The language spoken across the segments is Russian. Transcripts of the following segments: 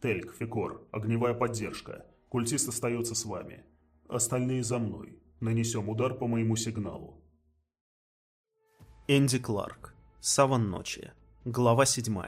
Тельк, Фикор, огневая поддержка. Культист остается с вами. Остальные за мной. Нанесем удар по моему сигналу. Энди Кларк. Саван ночи. Глава 7.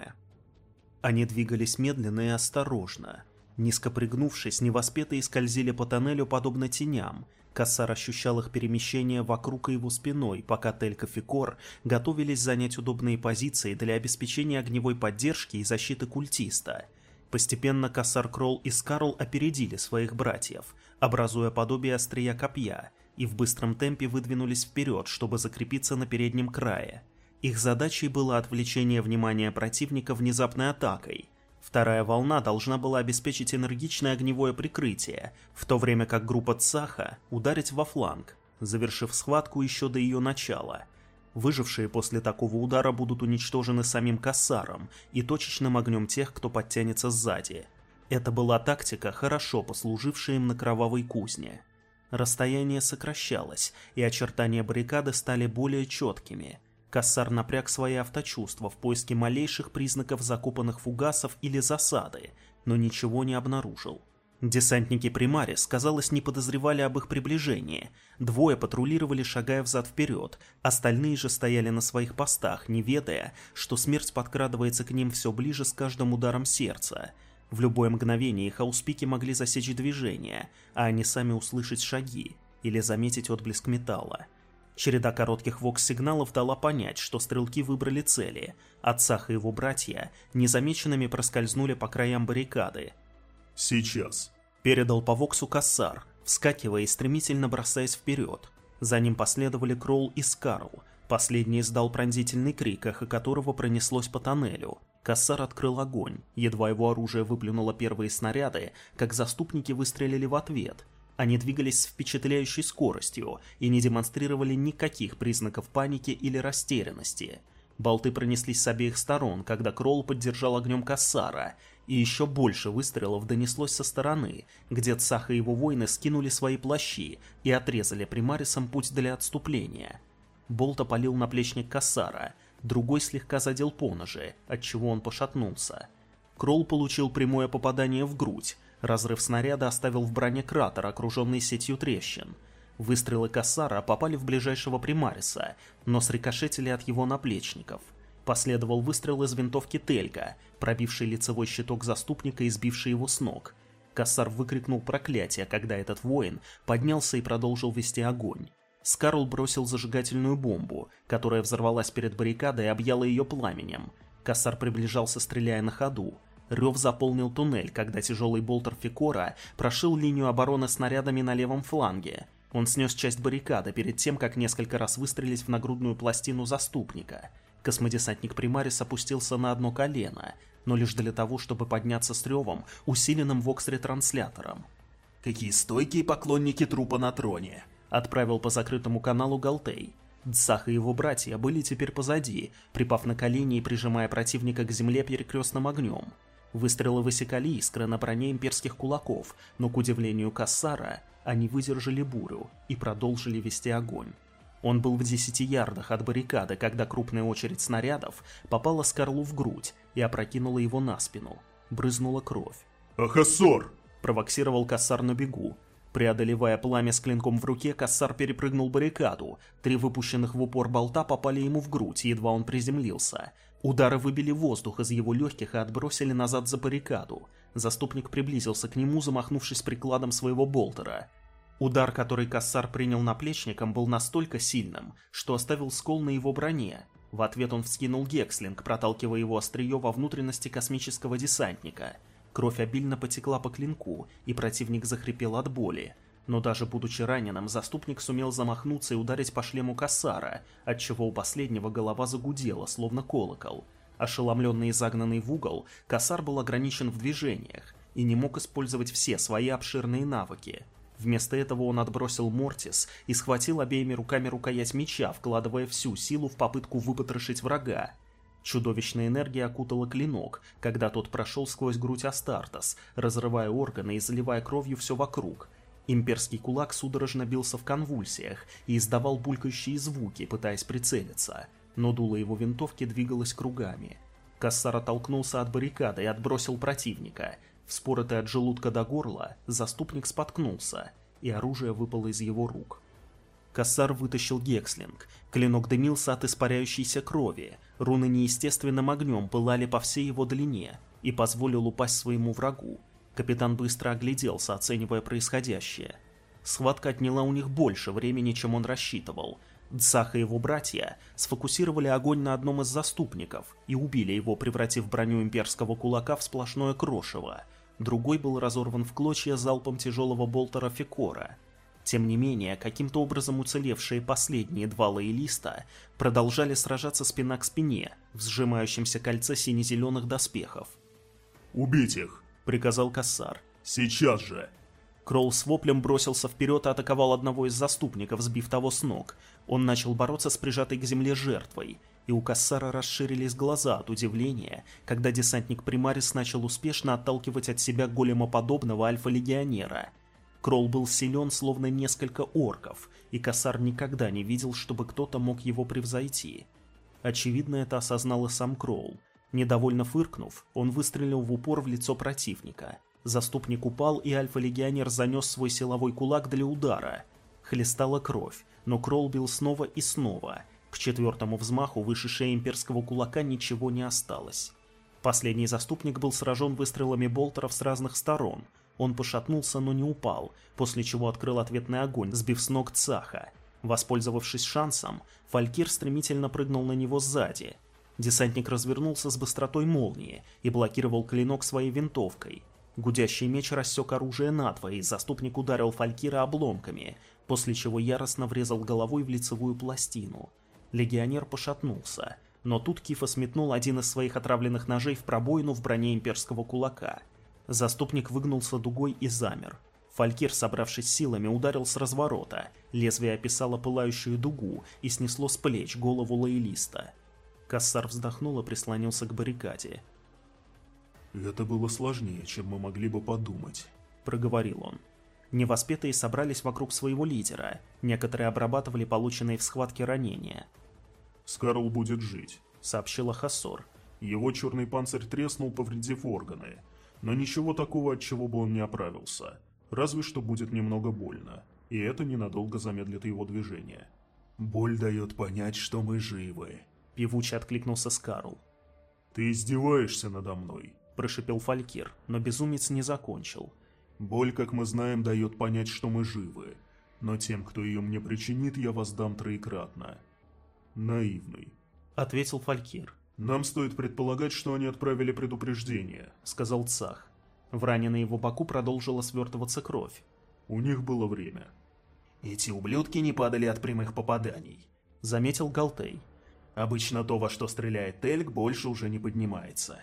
Они двигались медленно и осторожно. Низко пригнувшись, невоспетые скользили по тоннелю подобно теням. Кассар ощущал их перемещение вокруг его спиной, пока Телька и Кор готовились занять удобные позиции для обеспечения огневой поддержки и защиты культиста. Постепенно Кассар Кролл и Скарл опередили своих братьев, образуя подобие острия копья – и в быстром темпе выдвинулись вперед, чтобы закрепиться на переднем крае. Их задачей было отвлечение внимания противника внезапной атакой. Вторая волна должна была обеспечить энергичное огневое прикрытие, в то время как группа Цаха ударить во фланг, завершив схватку еще до ее начала. Выжившие после такого удара будут уничтожены самим Кассаром и точечным огнем тех, кто подтянется сзади. Это была тактика, хорошо послужившая им на кровавой кузне. Расстояние сокращалось, и очертания баррикады стали более четкими. Кассар напряг свои авточувства в поиске малейших признаков закопанных фугасов или засады, но ничего не обнаружил. Десантники Примарис, казалось, не подозревали об их приближении. Двое патрулировали, шагая взад-вперед, остальные же стояли на своих постах, не ведая, что смерть подкрадывается к ним все ближе с каждым ударом сердца – в любое мгновение их ауспики могли засечь движение, а они сами услышать шаги или заметить отблеск металла. Череда коротких вокс-сигналов дала понять, что стрелки выбрали цели. Отцах и его братья незамеченными проскользнули по краям баррикады. «Сейчас», — передал по воксу Кассар, вскакивая и стремительно бросаясь вперед. За ним последовали Кролл и Скарл. Последний издал пронзительный крик, эхо которого пронеслось по тоннелю. Кассар открыл огонь. Едва его оружие выплюнуло первые снаряды, как заступники выстрелили в ответ. Они двигались с впечатляющей скоростью и не демонстрировали никаких признаков паники или растерянности. Болты пронеслись с обеих сторон, когда Кролл поддержал огнем Кассара, и еще больше выстрелов донеслось со стороны, где Цах и его воины скинули свои плащи и отрезали примарисам путь для отступления. Болт опалил наплечник Кассара, другой слегка задел поножи, отчего он пошатнулся. Кролл получил прямое попадание в грудь, разрыв снаряда оставил в броне кратер, окруженный сетью трещин. Выстрелы Кассара попали в ближайшего примариса, но срикошетили от его наплечников. Последовал выстрел из винтовки Тельга, пробивший лицевой щиток заступника и сбивший его с ног. Кассар выкрикнул проклятие, когда этот воин поднялся и продолжил вести огонь. Скарл бросил зажигательную бомбу, которая взорвалась перед баррикадой и объяла ее пламенем. Кассар приближался, стреляя на ходу. Рев заполнил туннель, когда тяжелый болтер Фикора прошил линию обороны снарядами на левом фланге. Он снес часть баррикады перед тем, как несколько раз выстрелить в нагрудную пластину заступника. Космодесантник Примарис опустился на одно колено, но лишь для того, чтобы подняться с ревом, усиленным вокс-ретранслятором. «Какие стойкие поклонники трупа на троне!» отправил по закрытому каналу Галтей. Дсах и его братья были теперь позади, припав на колени и прижимая противника к земле перекрестным огнем. Выстрелы высекали искры на броне имперских кулаков, но, к удивлению Кассара, они выдержали бурю и продолжили вести огонь. Он был в десяти ярдах от баррикады, когда крупная очередь снарядов попала Скарлу в грудь и опрокинула его на спину. Брызнула кровь. «Ахасор!» – провоксировал Кассар на бегу, Преодолевая пламя с клинком в руке, Кассар перепрыгнул баррикаду. Три выпущенных в упор болта попали ему в грудь, едва он приземлился. Удары выбили воздух из его легких и отбросили назад за баррикаду. Заступник приблизился к нему, замахнувшись прикладом своего болтера. Удар, который Кассар принял наплечником, был настолько сильным, что оставил скол на его броне. В ответ он вскинул гекслинг, проталкивая его острие во внутренности космического десантника – Кровь обильно потекла по клинку, и противник захрипел от боли. Но даже будучи раненым, заступник сумел замахнуться и ударить по шлему Кассара, отчего у последнего голова загудела, словно колокол. Ошеломленный и загнанный в угол, Кассар был ограничен в движениях и не мог использовать все свои обширные навыки. Вместо этого он отбросил Мортис и схватил обеими руками рукоять меча, вкладывая всю силу в попытку выпотрошить врага. Чудовищная энергия окутала клинок, когда тот прошел сквозь грудь Астартес, разрывая органы и заливая кровью все вокруг. Имперский кулак судорожно бился в конвульсиях и издавал булькающие звуки, пытаясь прицелиться, но дуло его винтовки двигалось кругами. Кассар оттолкнулся от баррикады и отбросил противника. Вспоротый от желудка до горла, заступник споткнулся, и оружие выпало из его рук. Кассар вытащил гекслинг. Клинок дымился от испаряющейся крови, руны неестественным огнем пылали по всей его длине и позволил упасть своему врагу. Капитан быстро огляделся, оценивая происходящее. Схватка отняла у них больше времени, чем он рассчитывал. Дзах и его братья сфокусировали огонь на одном из заступников и убили его, превратив броню имперского кулака в сплошное крошево. Другой был разорван в клочья залпом тяжелого болтера Фикора – тем не менее, каким-то образом уцелевшие последние два лоялиста продолжали сражаться спина к спине в сжимающемся кольце сине-зеленых доспехов. «Убить их!» — приказал Кассар. «Сейчас же!» Кролл с воплем бросился вперед и атаковал одного из заступников, сбив того с ног. Он начал бороться с прижатой к земле жертвой, и у Кассара расширились глаза от удивления, когда десантник Примарис начал успешно отталкивать от себя големоподобного альфа-легионера — Кролл был силен, словно несколько орков, и Косар никогда не видел, чтобы кто-то мог его превзойти. Очевидно, это осознал и сам Кролл. Недовольно фыркнув, он выстрелил в упор в лицо противника. Заступник упал, и альфа-легионер занес свой силовой кулак для удара. Хлестала кровь, но Кролл бил снова и снова. К четвертому взмаху выше шеи имперского кулака ничего не осталось. Последний заступник был сражен выстрелами болтеров с разных сторон – он пошатнулся, но не упал, после чего открыл ответный огонь, сбив с ног Цаха. Воспользовавшись шансом, Фалькир стремительно прыгнул на него сзади. Десантник развернулся с быстротой молнии и блокировал клинок своей винтовкой. Гудящий меч рассек оружие надвое, и заступник ударил Фалькира обломками, после чего яростно врезал головой в лицевую пластину. Легионер пошатнулся, но тут Кифа сметнул один из своих отравленных ножей в пробоину в броне имперского кулака – Заступник выгнулся дугой и замер. Фалькир, собравшись силами, ударил с разворота. Лезвие описало пылающую дугу и снесло с плеч голову лоялиста. Кассар вздохнул и прислонился к баррикаде. «Это было сложнее, чем мы могли бы подумать», — проговорил он. Невоспетые собрались вокруг своего лидера. Некоторые обрабатывали полученные в схватке ранения. «Скарл будет жить», — сообщила Хассор. «Его черный панцирь треснул, повредив органы но ничего такого, от чего бы он не оправился. Разве что будет немного больно, и это ненадолго замедлит его движение. «Боль дает понять, что мы живы», — певуче откликнулся Скарл. «Ты издеваешься надо мной», — прошипел Фалькир, но безумец не закончил. «Боль, как мы знаем, дает понять, что мы живы, но тем, кто ее мне причинит, я воздам троекратно». «Наивный», — ответил Фалькир. «Нам стоит предполагать, что они отправили предупреждение», — сказал Цах. В ране на его боку продолжила свертываться кровь. «У них было время». «Эти ублюдки не падали от прямых попаданий», — заметил Галтей. «Обычно то, во что стреляет Тельк, больше уже не поднимается».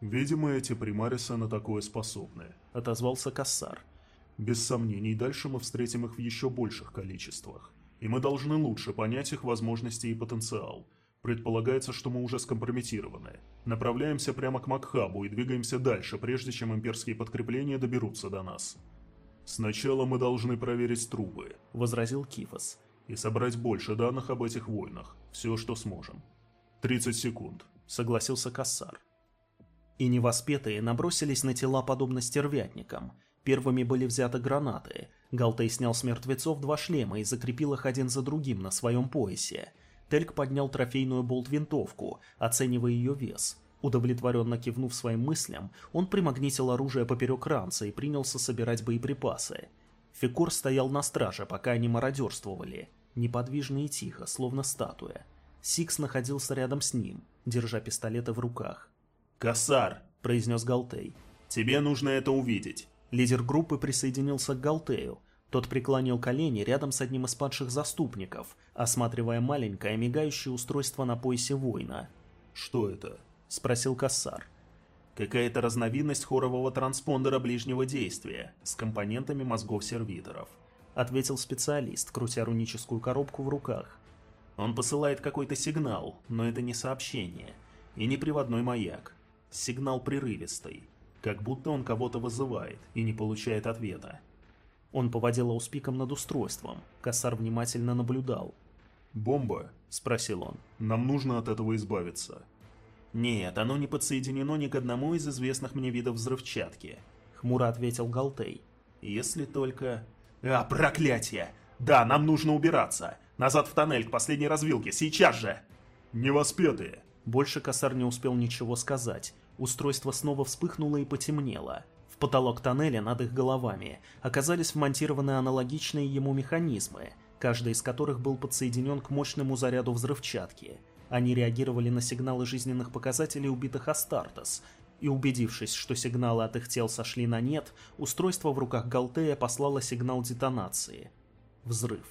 «Видимо, эти примарисы на такое способны», — отозвался Кассар. «Без сомнений, дальше мы встретим их в еще больших количествах, и мы должны лучше понять их возможности и потенциал, Предполагается, что мы уже скомпрометированы. Направляемся прямо к Макхабу и двигаемся дальше, прежде чем имперские подкрепления доберутся до нас. «Сначала мы должны проверить трубы», — возразил Кифос. «И собрать больше данных об этих войнах. Все, что сможем». «30 секунд», — согласился Кассар. И невоспетые набросились на тела подобно стервятникам. Первыми были взяты гранаты. Галтей снял с мертвецов два шлема и закрепил их один за другим на своем поясе — Тельк поднял трофейную болт-винтовку, оценивая ее вес. Удовлетворенно кивнув своим мыслям, он примагнитил оружие поперек ранца и принялся собирать боеприпасы. Фикор стоял на страже, пока они мародерствовали, неподвижно и тихо, словно статуя. Сикс находился рядом с ним, держа пистолеты в руках. «Кассар!» – произнес Галтей. «Тебе нужно это увидеть!» Лидер группы присоединился к Галтею, тот преклонил колени рядом с одним из падших заступников, осматривая маленькое мигающее устройство на поясе воина. «Что это?» – спросил Кассар. «Какая-то разновидность хорового транспондера ближнего действия с компонентами мозгов сервиторов», – ответил специалист, крутя руническую коробку в руках. «Он посылает какой-то сигнал, но это не сообщение, и не приводной маяк. Сигнал прерывистый, как будто он кого-то вызывает и не получает ответа. Он поводил ауспиком над устройством. Кассар внимательно наблюдал. «Бомба?» – спросил он. «Нам нужно от этого избавиться». «Нет, оно не подсоединено ни к одному из известных мне видов взрывчатки», хмуро ответил Галтей. «Если только...» «А, проклятие! Да, нам нужно убираться! Назад в тоннель, к последней развилке, сейчас же!» «Невоспетые!» Больше косар не успел ничего сказать. Устройство снова вспыхнуло и потемнело. В потолок тоннеля над их головами оказались вмонтированы аналогичные ему механизмы, каждый из которых был подсоединен к мощному заряду взрывчатки. Они реагировали на сигналы жизненных показателей убитых Астартес, и убедившись, что сигналы от их тел сошли на нет, устройство в руках Галтея послало сигнал детонации. Взрыв.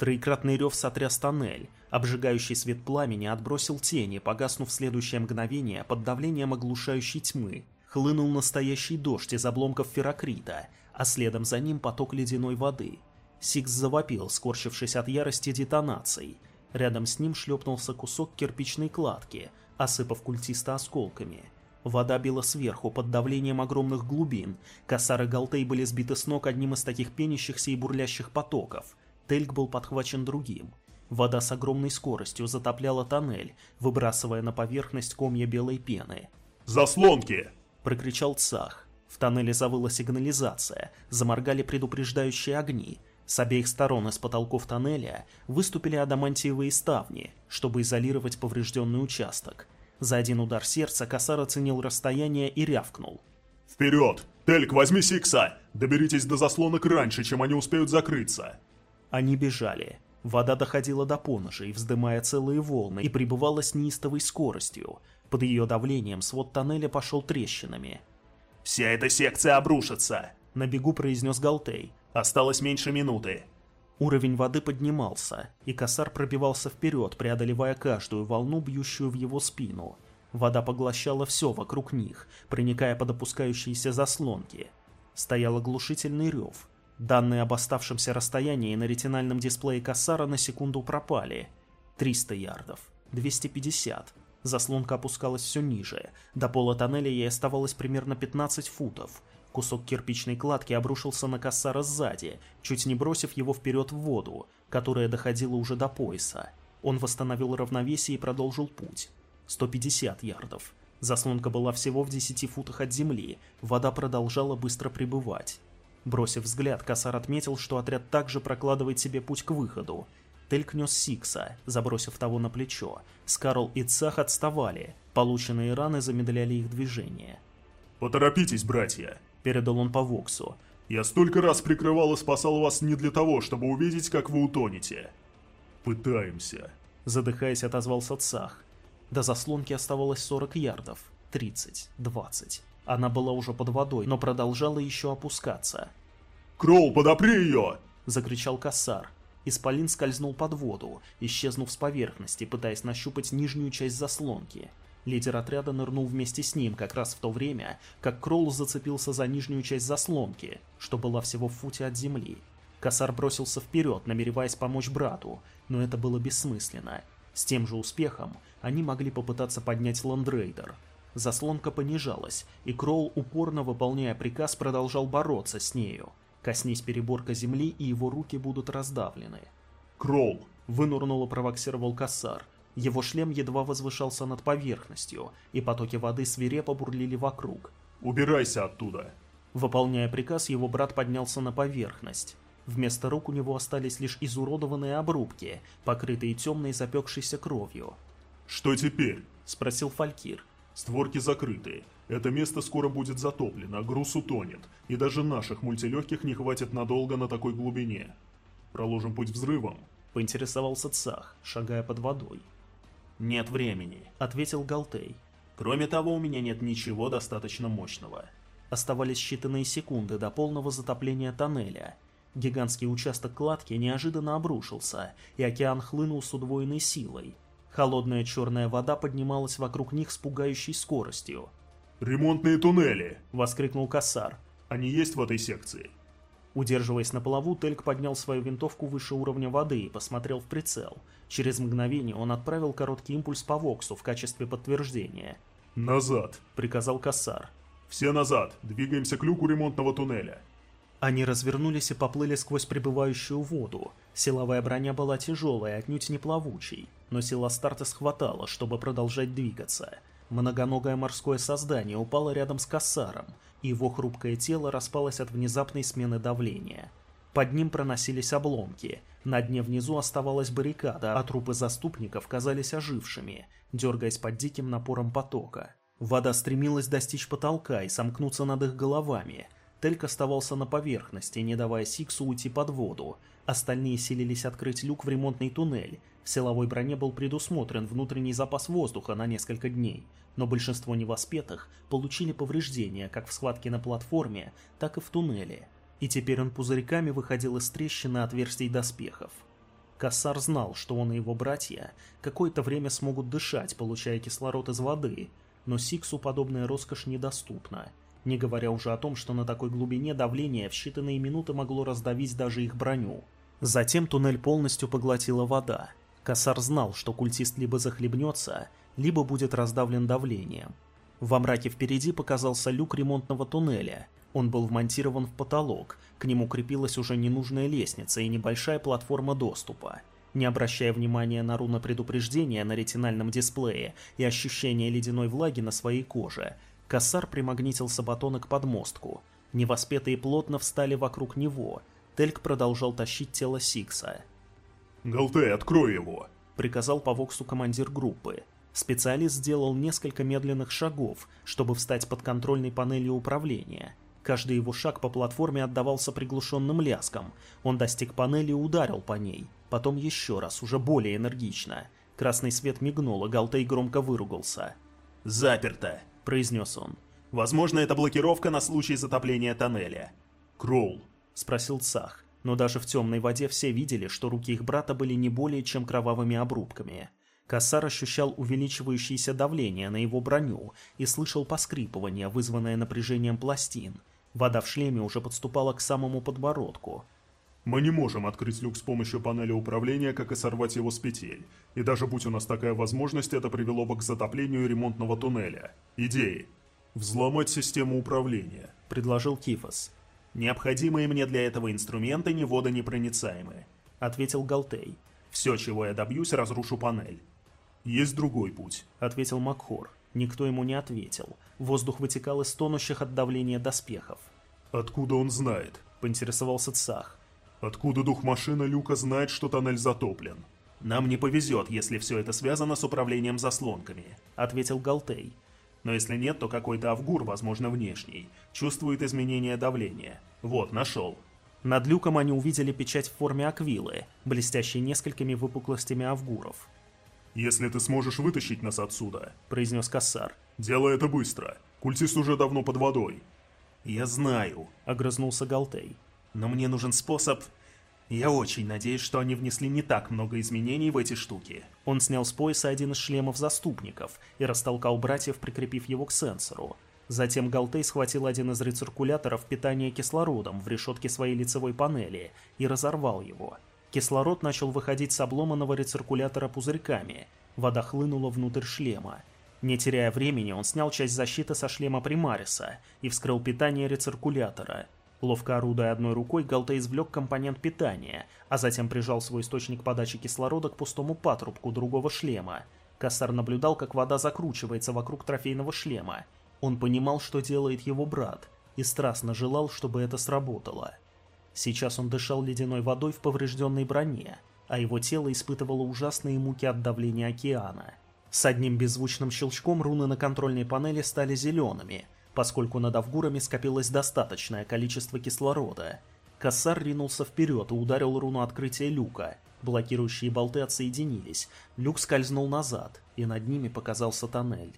Троекратный рев сотряс тоннель, обжигающий свет пламени отбросил тени, погаснув в следующее мгновение под давлением оглушающей тьмы. Хлынул настоящий дождь из обломков ферокрита, а следом за ним поток ледяной воды. Сикс завопил, скорчившись от ярости детонаций. Рядом с ним шлепнулся кусок кирпичной кладки, осыпав культиста осколками. Вода била сверху, под давлением огромных глубин. Косары Галтей были сбиты с ног одним из таких пенящихся и бурлящих потоков. Тельк был подхвачен другим. Вода с огромной скоростью затопляла тоннель, выбрасывая на поверхность комья белой пены. «Заслонки!» — прокричал Цах. В тоннеле завыла сигнализация, заморгали предупреждающие огни. С обеих сторон из потолков тоннеля выступили адамантиевые ставни, чтобы изолировать поврежденный участок. За один удар сердца Косар оценил расстояние и рявкнул. «Вперед! Тельк, возьми Сикса! Доберитесь до заслонок раньше, чем они успеют закрыться!» Они бежали. Вода доходила до поножей, вздымая целые волны, и пребывала с неистовой скоростью. Под ее давлением свод тоннеля пошел трещинами. «Вся эта секция обрушится!» — на бегу произнес Галтей. «Осталось меньше минуты!» Уровень воды поднимался, и косар пробивался вперед, преодолевая каждую волну, бьющую в его спину. Вода поглощала все вокруг них, проникая под опускающиеся заслонки. Стоял оглушительный рев, Данные об оставшемся расстоянии на ретинальном дисплее Кассара на секунду пропали. 300 ярдов. 250. Заслонка опускалась все ниже. До пола тоннеля ей оставалось примерно 15 футов. Кусок кирпичной кладки обрушился на Кассара сзади, чуть не бросив его вперед в воду, которая доходила уже до пояса. Он восстановил равновесие и продолжил путь. 150 ярдов. Заслонка была всего в 10 футах от земли, вода продолжала быстро прибывать. Бросив взгляд, Касар отметил, что отряд также прокладывает себе путь к выходу. Тельк нес Сикса, забросив того на плечо. Скарл и Цах отставали, полученные раны замедляли их движение. «Поторопитесь, братья!» – передал он по Воксу. «Я столько раз прикрывал и спасал вас не для того, чтобы увидеть, как вы утонете. Пытаемся!» Задыхаясь, отозвался Цах. До заслонки оставалось 40 ярдов. 30, 20. Она была уже под водой, но продолжала еще опускаться. «Кролл, подопри ее!» — закричал Кассар. Исполин скользнул под воду, исчезнув с поверхности, пытаясь нащупать нижнюю часть заслонки. Лидер отряда нырнул вместе с ним как раз в то время, как Кролл зацепился за нижнюю часть заслонки, что была всего в футе от земли. Косар бросился вперед, намереваясь помочь брату, но это было бессмысленно. С тем же успехом они могли попытаться поднять Ландрейдер — Заслонка понижалась, и Кроул, упорно выполняя приказ, продолжал бороться с нею. Коснись переборка земли, и его руки будут раздавлены. «Кроул!» — вынурнуло провоксировал Кассар. Его шлем едва возвышался над поверхностью, и потоки воды свирепо бурлили вокруг. «Убирайся оттуда!» Выполняя приказ, его брат поднялся на поверхность. Вместо рук у него остались лишь изуродованные обрубки, покрытые темной запекшейся кровью. «Что теперь?» — спросил Фалькир. Створки закрыты. Это место скоро будет затоплено, груз утонет, и даже наших мультилегких не хватит надолго на такой глубине. Проложим путь взрывом. Поинтересовался Цах, шагая под водой. «Нет времени», — ответил Галтей. «Кроме того, у меня нет ничего достаточно мощного». Оставались считанные секунды до полного затопления тоннеля. Гигантский участок кладки неожиданно обрушился, и океан хлынул с удвоенной силой, Холодная черная вода поднималась вокруг них с пугающей скоростью. «Ремонтные туннели!» — воскликнул Кассар. «Они есть в этой секции?» Удерживаясь на плаву, Тельк поднял свою винтовку выше уровня воды и посмотрел в прицел. Через мгновение он отправил короткий импульс по Воксу в качестве подтверждения. «Назад!» — приказал Кассар. «Все назад! Двигаемся к люку ремонтного туннеля!» Они развернулись и поплыли сквозь прибывающую воду. Силовая броня была тяжелой, отнюдь не плавучей, но сила старта схватала, чтобы продолжать двигаться. Многоногое морское создание упало рядом с Кассаром, и его хрупкое тело распалось от внезапной смены давления. Под ним проносились обломки, на дне внизу оставалась баррикада, а трупы заступников казались ожившими, дергаясь под диким напором потока. Вода стремилась достичь потолка и сомкнуться над их головами. Тельк оставался на поверхности, не давая Сиксу уйти под воду. Остальные силились открыть люк в ремонтный туннель. В силовой броне был предусмотрен внутренний запас воздуха на несколько дней, но большинство невоспетых получили повреждения как в схватке на платформе, так и в туннеле – и теперь он пузырьками выходил из трещины отверстий доспехов. Кассар знал, что он и его братья какое-то время смогут дышать, получая кислород из воды, но Сиксу подобная роскошь недоступна, не говоря уже о том, что на такой глубине давление в считанные минуты могло раздавить даже их броню. Затем туннель полностью поглотила вода. Кассар знал, что культист либо захлебнется, либо будет раздавлен давлением. Во мраке впереди показался люк ремонтного туннеля – он был вмонтирован в потолок, к нему крепилась уже ненужная лестница и небольшая платформа доступа. Не обращая внимания на руна предупреждения на ретинальном дисплее и ощущение ледяной влаги на своей коже, Кассар примагнитил Сабатона к подмостку. Невоспетые плотно встали вокруг него. Тельк продолжал тащить тело Сикса. «Галте, открой его!» — приказал по Воксу командир группы. Специалист сделал несколько медленных шагов, чтобы встать под контрольной панелью управления — Каждый его шаг по платформе отдавался приглушенным ляском. Он достиг панели и ударил по ней. Потом еще раз, уже более энергично. Красный свет мигнул, и Галтей громко выругался. «Заперто», — произнес он. «Возможно, это блокировка на случай затопления тоннеля». «Кроул», — спросил Цах. Но даже в темной воде все видели, что руки их брата были не более чем кровавыми обрубками. Кассар ощущал увеличивающееся давление на его броню и слышал поскрипывание, вызванное напряжением пластин. Вода в шлеме уже подступала к самому подбородку. «Мы не можем открыть люк с помощью панели управления, как и сорвать его с петель. И даже будь у нас такая возможность, это привело бы к затоплению ремонтного туннеля. Идеи. Взломать систему управления», — предложил Кифос. «Необходимые мне для этого инструменты не водонепроницаемые», — ответил Галтей. «Все, чего я добьюсь, разрушу панель». «Есть другой путь», — ответил Макхор. Никто ему не ответил. Воздух вытекал из тонущих от давления доспехов. «Откуда он знает?» — поинтересовался Цах. «Откуда дух машины Люка знает, что тоннель затоплен?» «Нам не повезет, если все это связано с управлением заслонками», — ответил Галтей. «Но если нет, то какой-то Авгур, возможно, внешний, чувствует изменение давления. Вот, нашел». Над люком они увидели печать в форме аквилы, блестящей несколькими выпуклостями Авгуров. «Если ты сможешь вытащить нас отсюда», — произнес Кассар. «Делай это быстро. Культист уже давно под водой». «Я знаю», — огрызнулся Галтей. «Но мне нужен способ...» «Я очень надеюсь, что они внесли не так много изменений в эти штуки». Он снял с пояса один из шлемов заступников и растолкал братьев, прикрепив его к сенсору. Затем Галтей схватил один из рециркуляторов питания кислородом в решетке своей лицевой панели и разорвал его. Кислород начал выходить с обломанного рециркулятора пузырьками. Вода хлынула внутрь шлема. Не теряя времени, он снял часть защиты со шлема Примариса и вскрыл питание рециркулятора. Ловко орудуя одной рукой, Галта извлек компонент питания, а затем прижал свой источник подачи кислорода к пустому патрубку другого шлема. Кассар наблюдал, как вода закручивается вокруг трофейного шлема. Он понимал, что делает его брат, и страстно желал, чтобы это сработало. Сейчас он дышал ледяной водой в поврежденной броне, а его тело испытывало ужасные муки от давления океана. С одним беззвучным щелчком руны на контрольной панели стали зелеными, поскольку над Авгурами скопилось достаточное количество кислорода. Кассар ринулся вперед и ударил руну открытия люка. Блокирующие болты отсоединились, люк скользнул назад, и над ними показался тоннель.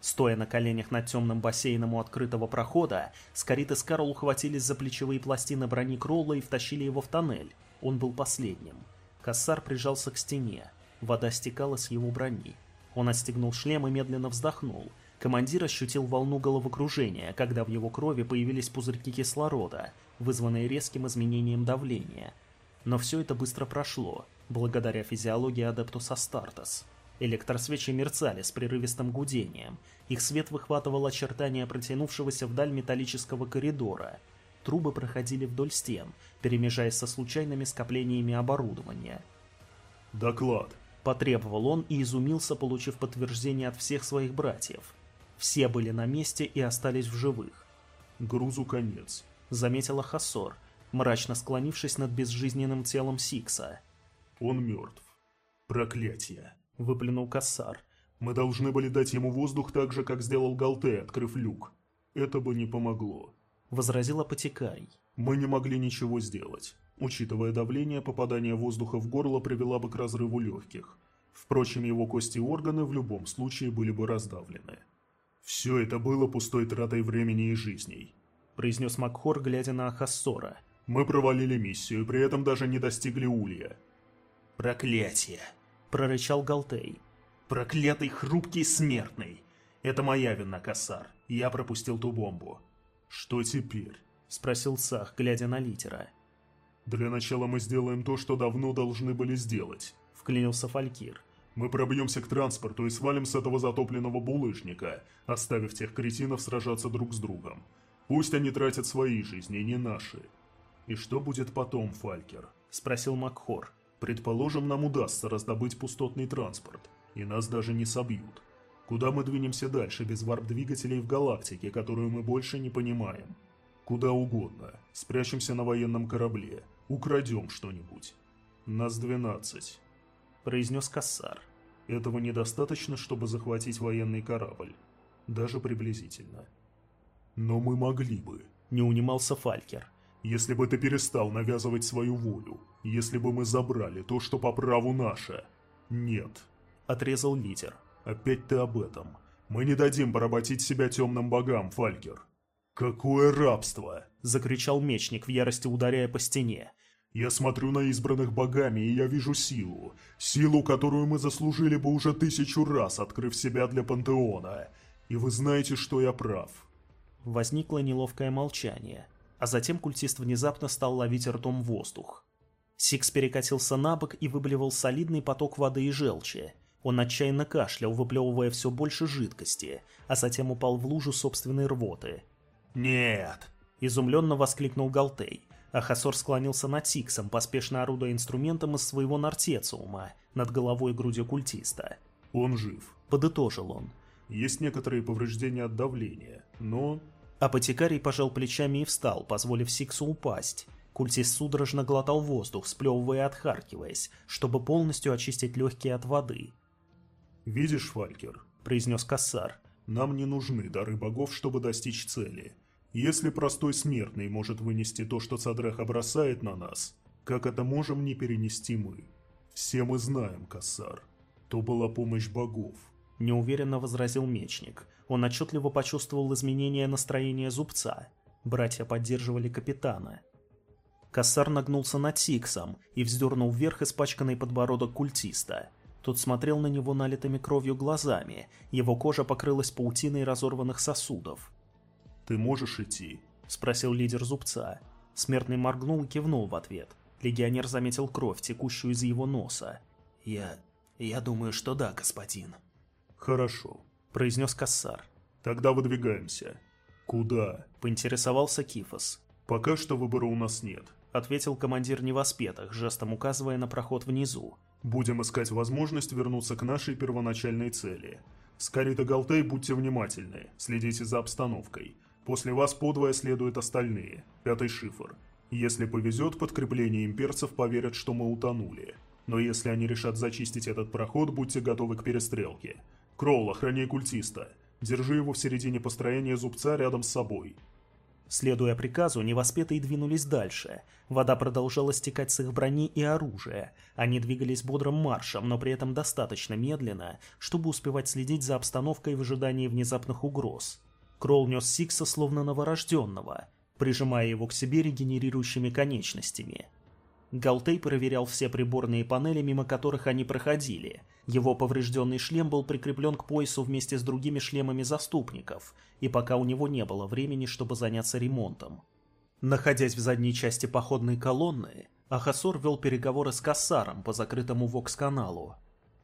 Стоя на коленях над темным бассейном у открытого прохода, Скорит и Скарл ухватились за плечевые пластины брони Кролла и втащили его в тоннель. Он был последним. Кассар прижался к стене. Вода стекала с его брони. Он отстегнул шлем и медленно вздохнул. Командир ощутил волну головокружения, когда в его крови появились пузырьки кислорода, вызванные резким изменением давления. Но все это быстро прошло, благодаря физиологии Адептус Астартес. Электросвечи мерцали с прерывистым гудением. Их свет выхватывал очертания протянувшегося вдаль металлического коридора. Трубы проходили вдоль стен, перемежаясь со случайными скоплениями оборудования. «Доклад», Потребовал он и изумился, получив подтверждение от всех своих братьев. Все были на месте и остались в живых. «Грузу конец», — заметила Хассор, мрачно склонившись над безжизненным телом Сикса. «Он мертв. Проклятие!» — выплюнул Кассар. «Мы должны были дать ему воздух так же, как сделал Галте, открыв люк. Это бы не помогло», — возразил Апотекарий. «Мы не могли ничего сделать. Учитывая давление, попадание воздуха в горло привело бы к разрыву легких. Впрочем, его кости и органы в любом случае были бы раздавлены. Все это было пустой тратой времени и жизней», — произнес Макхор, глядя на Ахассора. «Мы провалили миссию при этом даже не достигли Улья». «Проклятие!» — прорычал Галтей. «Проклятый хрупкий смертный! Это моя вина, Кассар. Я пропустил ту бомбу». «Что теперь?» — спросил Сах, глядя на литера. «Для начала мы сделаем то, что давно должны были сделать», — вклинился Фалькир. «Мы пробьемся к транспорту и свалим с этого затопленного булыжника, оставив тех кретинов сражаться друг с другом. Пусть они тратят свои жизни, не наши». «И что будет потом, Фалькер?» — спросил Макхор. «Предположим, нам удастся раздобыть пустотный транспорт, и нас даже не собьют. Куда мы двинемся дальше без варп-двигателей в галактике, которую мы больше не понимаем?» «Куда угодно. Спрячемся на военном корабле. Украдем что-нибудь. Нас двенадцать», — произнес Кассар. «Этого недостаточно, чтобы захватить военный корабль. Даже приблизительно». «Но мы могли бы», — не унимался Фалькер. «Если бы ты перестал навязывать свою волю, если бы мы забрали то, что по праву наше». «Нет», — отрезал лидер. «Опять ты об этом. Мы не дадим поработить себя темным богам, Фалькер». «Какое рабство!» — закричал мечник в ярости, ударяя по стене. «Я смотрю на избранных богами, и я вижу силу. Силу, которую мы заслужили бы уже тысячу раз, открыв себя для пантеона. И вы знаете, что я прав». Возникло неловкое молчание, а затем культист внезапно стал ловить ртом воздух. Сикс перекатился на бок и выблевал солидный поток воды и желчи. Он отчаянно кашлял, выплевывая все больше жидкости, а затем упал в лужу собственной рвоты – «Нет!» – изумленно воскликнул Галтей, а Хасор склонился над Сиксом, поспешно орудуя инструментом из своего нартециума над головой и грудью культиста. «Он жив», – подытожил он. «Есть некоторые повреждения от давления, но...» Апотекарий пожал плечами и встал, позволив Сиксу упасть. Культист судорожно глотал воздух, сплевывая и отхаркиваясь, чтобы полностью очистить легкие от воды. «Видишь, Фалькер», — произнес Кассар, — «нам не нужны дары богов, чтобы достичь цели. Если простой смертный может вынести то, что Цадреха бросает на нас, как это можем не перенести мы? Все мы знаем, Кассар. То была помощь богов. Неуверенно возразил мечник. Он отчетливо почувствовал изменение настроения зубца. Братья поддерживали капитана. Кассар нагнулся над Сиксом и вздернул вверх испачканный подбородок культиста. Тот смотрел на него налитыми кровью глазами, его кожа покрылась паутиной разорванных сосудов. «Ты можешь идти?» – спросил лидер зубца. Смертный моргнул и кивнул в ответ. Легионер заметил кровь, текущую из его носа. «Я... я думаю, что да, господин». «Хорошо», – произнес Кассар. «Тогда выдвигаемся». «Куда?» – поинтересовался Кифос. «Пока что выбора у нас нет», – ответил командир невоспетых, жестом указывая на проход внизу. «Будем искать возможность вернуться к нашей первоначальной цели. Скарит и Галтей будьте внимательны, следите за обстановкой. После вас подвое следуют остальные, пятый шифр. Если повезет, подкрепление имперцев поверят, что мы утонули. Но если они решат зачистить этот проход, будьте готовы к перестрелке. Кроул, охраняй культиста. Держи его в середине построения зубца рядом с собой. Следуя приказу, невоспетые двинулись дальше. Вода продолжала стекать с их брони и оружия. Они двигались бодрым маршем, но при этом достаточно медленно, чтобы успевать следить за обстановкой в ожидании внезапных угроз. Кролл нес Сикса словно новорожденного, прижимая его к себе регенерирующими конечностями. Галтей проверял все приборные панели, мимо которых они проходили. Его поврежденный шлем был прикреплен к поясу вместе с другими шлемами заступников, и пока у него не было времени, чтобы заняться ремонтом. Находясь в задней части походной колонны, Ахасор вел переговоры с Кассаром по закрытому ВОКС-каналу.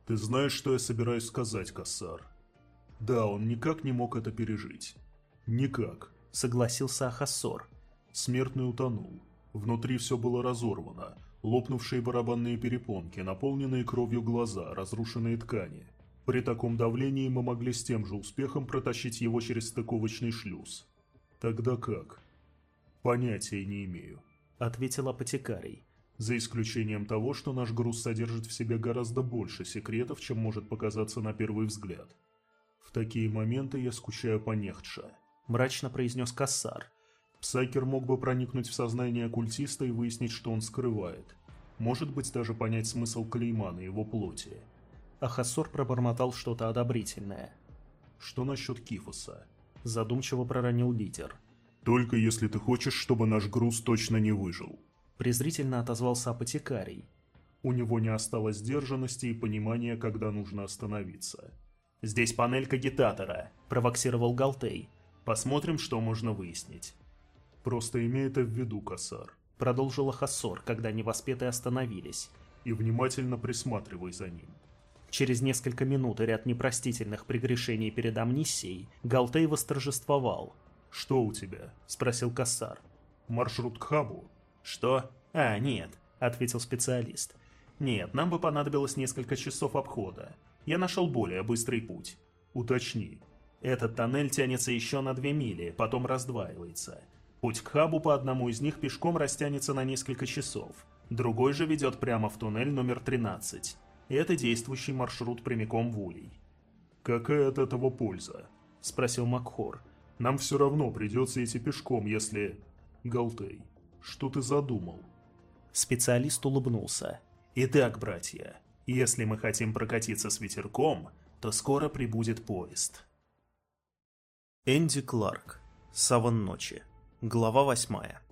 «Ты знаешь, что я собираюсь сказать, Кассар?» «Да, он никак не мог это пережить. «Никак», — согласился Ахассор. Смертный утонул. Внутри все было разорвано. Лопнувшие барабанные перепонки, наполненные кровью глаза, разрушенные ткани. При таком давлении мы могли с тем же успехом протащить его через стыковочный шлюз. Тогда как? Понятия не имею. Ответил апотекарий. За исключением того, что наш груз содержит в себе гораздо больше секретов, чем может показаться на первый взгляд. В такие моменты я скучаю по Нехтше. Мрачно произнес Кассар. Псайкер мог бы проникнуть в сознание оккультиста и выяснить, что он скрывает. Может быть, даже понять смысл клейма на его плоти. Ахассор пробормотал что-то одобрительное. Что насчет Кифоса? Задумчиво проронил лидер. Только если ты хочешь, чтобы наш груз точно не выжил. Презрительно отозвался апотекарий. У него не осталось сдержанности и понимания, когда нужно остановиться. «Здесь панель кагитатора», – провоксировал Галтей. «Посмотрим, что можно выяснить». «Просто имей это в виду, Касар», – продолжила Хассор, когда невоспетые остановились. «И внимательно присматривай за ним». Через несколько минут и ряд непростительных прегрешений перед амнисией Галтей восторжествовал. «Что у тебя?» – спросил Кассар. «Маршрут к хабу?» «Что? А, нет», — ответил специалист. «Нет, нам бы понадобилось несколько часов обхода. Я нашел более быстрый путь». «Уточни». «Этот тоннель тянется еще на две мили, потом раздваивается. Путь к хабу по одному из них пешком растянется на несколько часов. Другой же ведет прямо в туннель номер 13. Это действующий маршрут прямиком в Улей». «Какая от этого польза?» — спросил Макхор. «Нам все равно придется идти пешком, если...» «Галтей, что ты задумал?» Специалист улыбнулся. «Итак, братья, если мы хотим прокатиться с ветерком, то скоро прибудет поезд». Энди Кларк. Саван ночи. Глава восьмая.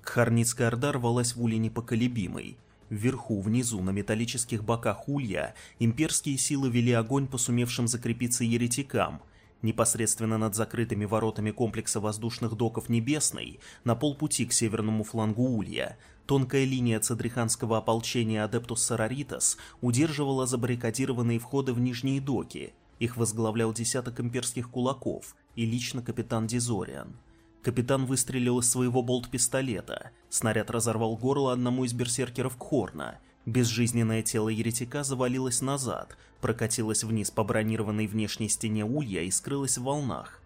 Кхарницкая орда рвалась в улей непоколебимой. Вверху, внизу, на металлических боках улья, имперские силы вели огонь по сумевшим закрепиться еретикам – Непосредственно над закрытыми воротами комплекса воздушных доков Небесной, на полпути к северному флангу Улья, тонкая линия цадриханского ополчения Адептус Сараритас удерживала забаррикадированные входы в нижние доки. Их возглавлял десяток имперских кулаков и лично капитан Дизориан. Капитан выстрелил из своего болт-пистолета, снаряд разорвал горло одному из берсеркеров Кхорна – Безжизненное тело еретика завалилось назад, прокатилось вниз по бронированной внешней стене улья и скрылось в волнах.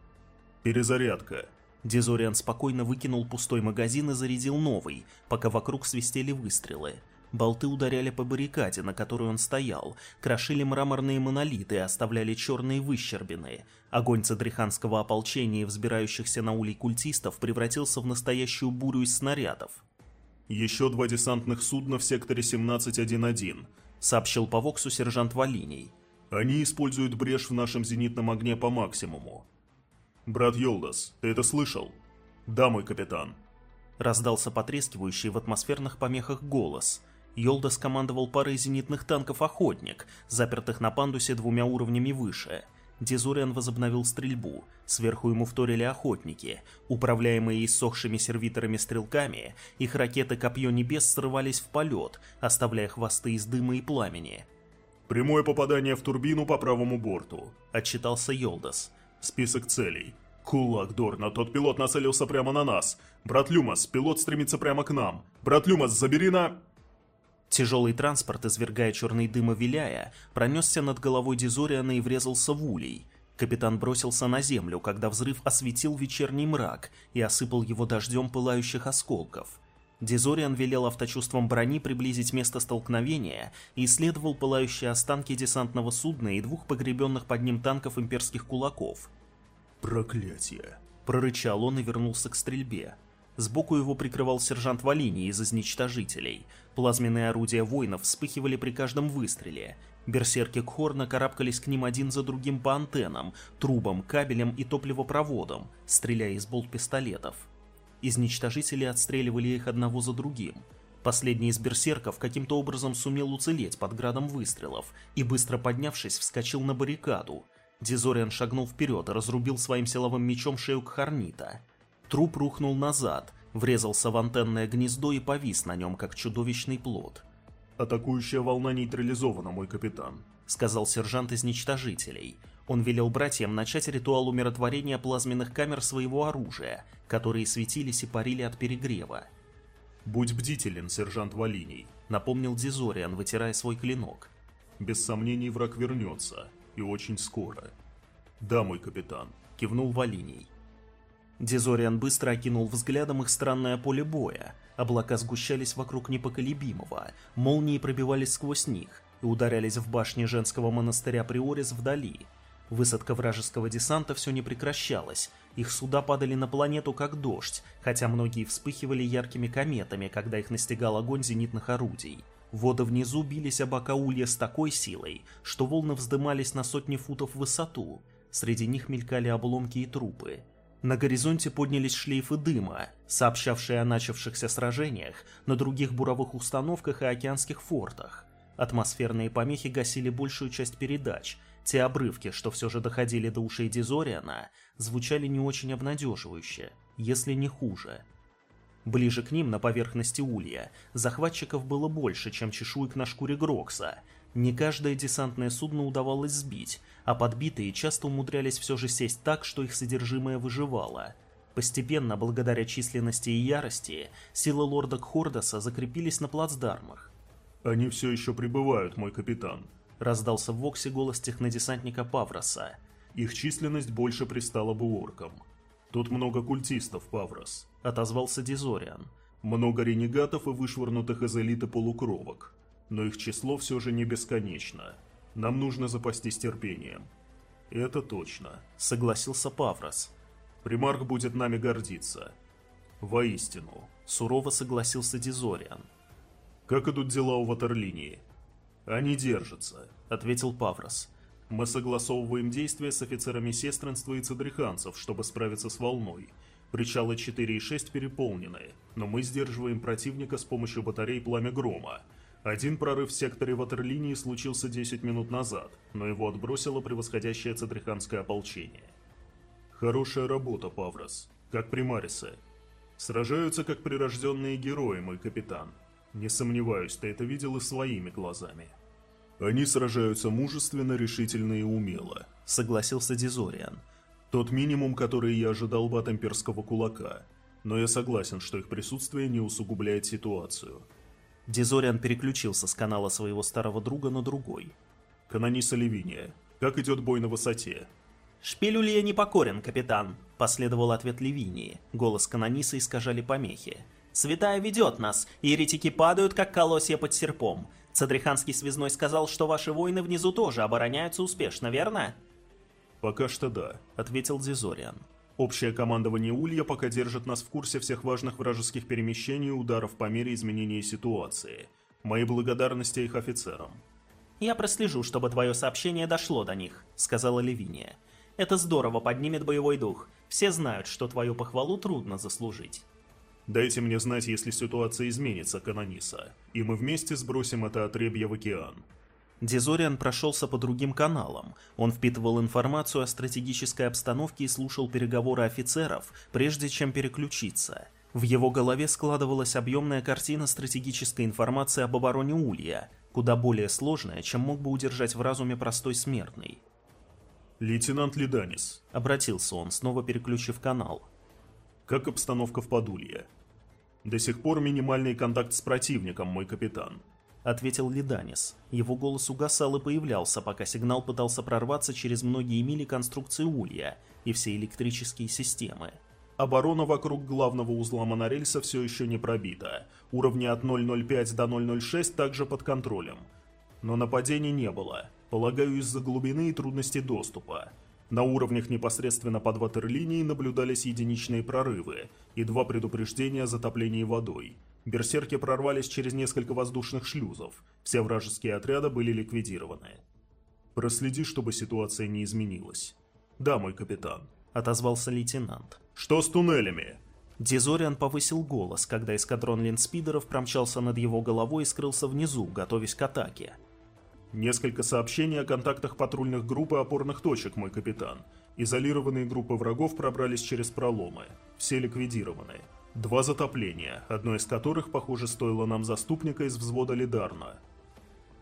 «Перезарядка!» Дезориан спокойно выкинул пустой магазин и зарядил новый, пока вокруг свистели выстрелы. Болты ударяли по баррикаде, на которой он стоял, крошили мраморные монолиты и оставляли черные выщербины. Огонь цадриханского ополчения и взбирающихся на улей культистов превратился в настоящую бурю из снарядов. «Еще два десантных судна в секторе 1711», — сообщил по Воксу сержант Валиний. «Они используют брешь в нашем зенитном огне по максимуму». «Брат Йолдас, ты это слышал?» «Да, мой капитан». Раздался потрескивающий в атмосферных помехах голос. Йолдас командовал парой зенитных танков «Охотник», запертых на пандусе двумя уровнями выше — Дезуриан возобновил стрельбу. Сверху ему вторили охотники. Управляемые иссохшими сервиторами-стрелками, их ракеты «Копье небес» срывались в полет, оставляя хвосты из дыма и пламени. «Прямое попадание в турбину по правому борту», — отчитался Йолдас. «Список целей. Кулак Дорна, тот пилот нацелился прямо на нас. Брат Люмас, пилот стремится прямо к нам. Брат Люмас, забери на...» Тяжелый транспорт, извергая черный дым и виляя, пронесся над головой Дизориана и врезался в улей. Капитан бросился на землю, когда взрыв осветил вечерний мрак и осыпал его дождем пылающих осколков. Дизориан велел авточувствам брони приблизить место столкновения и исследовал пылающие останки десантного судна и двух погребенных под ним танков имперских кулаков. «Проклятие!» – прорычал он и вернулся к стрельбе. Сбоку его прикрывал сержант Валини из изничтожителей. Плазменные орудия воинов вспыхивали при каждом выстреле. Берсерки Кхорна карабкались к ним один за другим по антеннам, трубам, кабелям и топливопроводам, стреляя из болт-пистолетов. Изничтожители отстреливали их одного за другим. Последний из берсерков каким-то образом сумел уцелеть под градом выстрелов и, быстро поднявшись, вскочил на баррикаду. Дизориан шагнул вперед и разрубил своим силовым мечом шею Кхарнита. Труп рухнул назад, врезался в антенное гнездо и повис на нем, как чудовищный плод. «Атакующая волна нейтрализована, мой капитан», — сказал сержант из Ничтожителей. Он велел братьям начать ритуал умиротворения плазменных камер своего оружия, которые светились и парили от перегрева. «Будь бдителен, сержант Валиний», — напомнил Дизориан, вытирая свой клинок. «Без сомнений враг вернется, и очень скоро». «Да, мой капитан», — кивнул Валиний. Дизориан быстро окинул взглядом их странное поле боя. Облака сгущались вокруг непоколебимого, молнии пробивались сквозь них и ударялись в башни женского монастыря Приорис вдали. Высадка вражеского десанта все не прекращалась, их суда падали на планету как дождь, хотя многие вспыхивали яркими кометами, когда их настигал огонь зенитных орудий. Воды внизу бились об улья с такой силой, что волны вздымались на сотни футов в высоту. Среди них мелькали обломки и трупы. На горизонте поднялись шлейфы дыма, сообщавшие о начавшихся сражениях на других буровых установках и океанских фортах. Атмосферные помехи гасили большую часть передач. Те обрывки, что все же доходили до ушей Дизориана, звучали не очень обнадеживающе, если не хуже. Ближе к ним, на поверхности улья, захватчиков было больше, чем чешуек на шкуре Грокса. Не каждое десантное судно удавалось сбить, а подбитые часто умудрялись все же сесть так, что их содержимое выживало. Постепенно, благодаря численности и ярости, силы лорда Кхордаса закрепились на плацдармах. «Они все еще прибывают, мой капитан», — раздался в Воксе голос технодесантника Павроса. «Их численность больше пристала бы оркам. Тут много культистов, Паврос», — отозвался Дизориан. «Много ренегатов и вышвырнутых из элиты полукровок. Но их число все же не бесконечно. Нам нужно запастись терпением. Это точно, согласился Паврос. Примарх будет нами гордиться. Воистину, сурово согласился Дизориан. Как идут дела у ватерлинии? Они держатся, ответил Паврос. Мы согласовываем действия с офицерами сестринства и цедриханцев, чтобы справиться с волной. Причалы 4 и 6 переполнены, но мы сдерживаем противника с помощью батарей пламя грома, один прорыв в секторе ватерлинии случился 10 минут назад, но его отбросило превосходящее цадриханское ополчение. Хорошая работа, Паврос. Как примарисы. Сражаются как прирожденные герои, мой капитан. Не сомневаюсь, ты это видел и своими глазами. Они сражаются мужественно, решительно и умело, согласился Дизориан. Тот минимум, который я ожидал от имперского кулака. Но я согласен, что их присутствие не усугубляет ситуацию. Дизориан переключился с канала своего старого друга на другой. «Канониса Левиния, как идет бой на высоте?» «Шпилю ли я не покорен, капитан?» – последовал ответ Левинии. Голос канониса искажали помехи. «Святая ведет нас, и еретики падают, как колосья под серпом. Цадриханский связной сказал, что ваши воины внизу тоже обороняются успешно, верно?» «Пока что да», — ответил Дизориан. Общее командование Улья пока держит нас в курсе всех важных вражеских перемещений и ударов по мере изменения ситуации. Мои благодарности их офицерам. «Я прослежу, чтобы твое сообщение дошло до них», — сказала Левиния. «Это здорово поднимет боевой дух. Все знают, что твою похвалу трудно заслужить». «Дайте мне знать, если ситуация изменится, Канониса, и мы вместе сбросим это отребье в океан», Дизориан прошелся по другим каналам. Он впитывал информацию о стратегической обстановке и слушал переговоры офицеров, прежде чем переключиться. В его голове складывалась объемная картина стратегической информации об обороне Улья, куда более сложная, чем мог бы удержать в разуме простой смертный. «Лейтенант Лиданис», — обратился он, снова переключив канал. «Как обстановка в Подулье?» «До сих пор минимальный контакт с противником, мой капитан. — ответил Лиданис. Его голос угасал и появлялся, пока сигнал пытался прорваться через многие мили конструкции улья и все электрические системы. Оборона вокруг главного узла монорельса все еще не пробита. Уровни от 0.05 до 0.06 также под контролем. Но нападений не было. Полагаю, из-за глубины и трудности доступа. На уровнях непосредственно под ватерлинией наблюдались единичные прорывы и два предупреждения о затоплении водой – Берсерки прорвались через несколько воздушных шлюзов. Все вражеские отряды были ликвидированы. Проследи, чтобы ситуация не изменилась. Да, мой капитан, отозвался лейтенант. Что с туннелями? Дизориан повысил голос, когда эскадрон линспидеров промчался над его головой и скрылся внизу, готовясь к атаке. Несколько сообщений о контактах патрульных групп и опорных точек, мой капитан. Изолированные группы врагов пробрались через проломы. Все ликвидированы. Два затопления, одно из которых, похоже, стоило нам заступника из взвода Лидарна.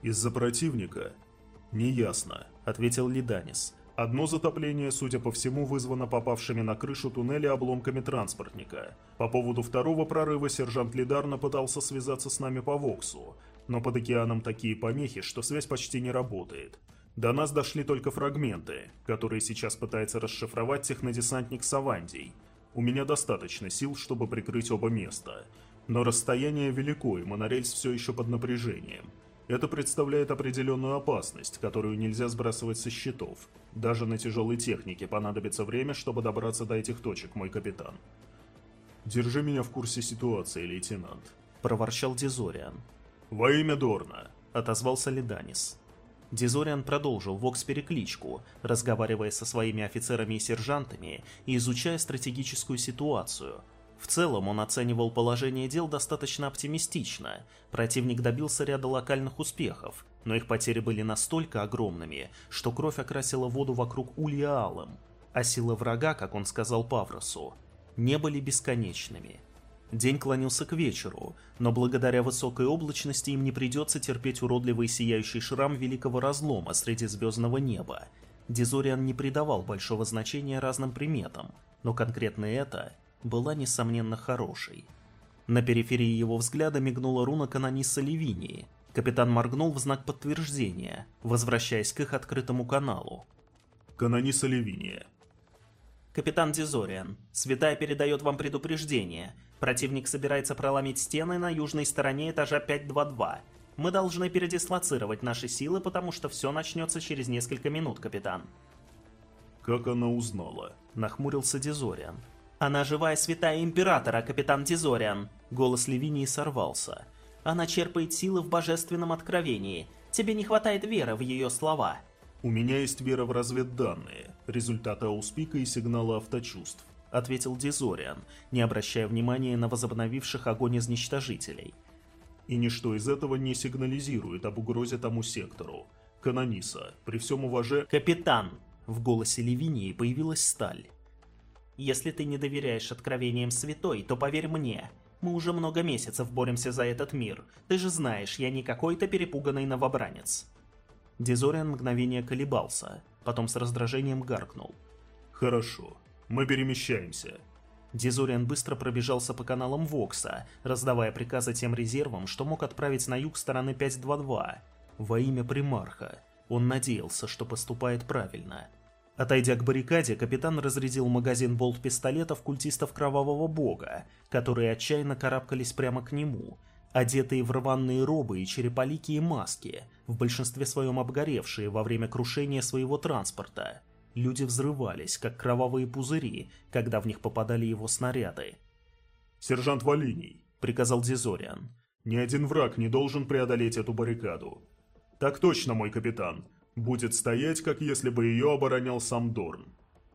Из-за противника? Неясно, ответил Лиданис. Одно затопление, судя по всему, вызвано попавшими на крышу туннеля обломками транспортника. По поводу второго прорыва сержант Лидарно пытался связаться с нами по Воксу, но под океаном такие помехи, что связь почти не работает. До нас дошли только фрагменты, которые сейчас пытается расшифровать технодесантник Савандий. У меня достаточно сил, чтобы прикрыть оба места. Но расстояние велико, и монорельс все еще под напряжением. Это представляет определенную опасность, которую нельзя сбрасывать со счетов. Даже на тяжелой технике понадобится время, чтобы добраться до этих точек, мой капитан. Держи меня в курсе ситуации, лейтенант. Проворчал Дизориан. Во имя Дорна. Отозвался Лиданис. Дизориан продолжил вокс-перекличку, разговаривая со своими офицерами и сержантами и изучая стратегическую ситуацию – в целом он оценивал положение дел достаточно оптимистично. Противник добился ряда локальных успехов, но их потери были настолько огромными, что кровь окрасила воду вокруг улья алым, а силы врага, как он сказал Павросу, не были бесконечными. День клонился к вечеру, но благодаря высокой облачности им не придется терпеть уродливый сияющий шрам великого разлома среди звездного неба. Дизориан не придавал большого значения разным приметам, но конкретно это была, несомненно, хорошей. На периферии его взгляда мигнула руна канониса Левинии. Капитан моргнул в знак подтверждения, возвращаясь к их открытому каналу. Канониса Левиния. Капитан Дизориан, Святая передает вам предупреждение. Противник собирается проломить стены на южной стороне этажа 522. Мы должны передислоцировать наши силы, потому что все начнется через несколько минут, капитан. Как она узнала? Нахмурился Дизориан. «Она живая святая императора, капитан Дизориан!» Голос Левинии сорвался. «Она черпает силы в божественном откровении. Тебе не хватает веры в ее слова». «У меня есть вера в разведданные, результаты ауспика и сигналы авточувств», ответил Дизориан, не обращая внимания на возобновивших огонь изничтожителей. «И ничто из этого не сигнализирует об угрозе тому сектору. Канониса, при всем уваже...» «Капитан!» В голосе Левинии появилась сталь. Если ты не доверяешь откровениям святой, то поверь мне. Мы уже много месяцев боремся за этот мир. Ты же знаешь, я не какой-то перепуганный новобранец. Дизориан мгновение колебался, потом с раздражением гаркнул. «Хорошо, мы перемещаемся». Дизориан быстро пробежался по каналам Вокса, раздавая приказы тем резервам, что мог отправить на юг стороны 522. Во имя примарха. Он надеялся, что поступает правильно. Отойдя к баррикаде, капитан разрядил магазин болт-пистолетов культистов Кровавого Бога, которые отчаянно карабкались прямо к нему, одетые в рваные робы и череполики маски, в большинстве своем обгоревшие во время крушения своего транспорта. Люди взрывались, как кровавые пузыри, когда в них попадали его снаряды. «Сержант Валиний», — приказал Дизориан, — «ни один враг не должен преодолеть эту баррикаду». «Так точно, мой капитан», Будет стоять, как если бы ее оборонял сам Дорн.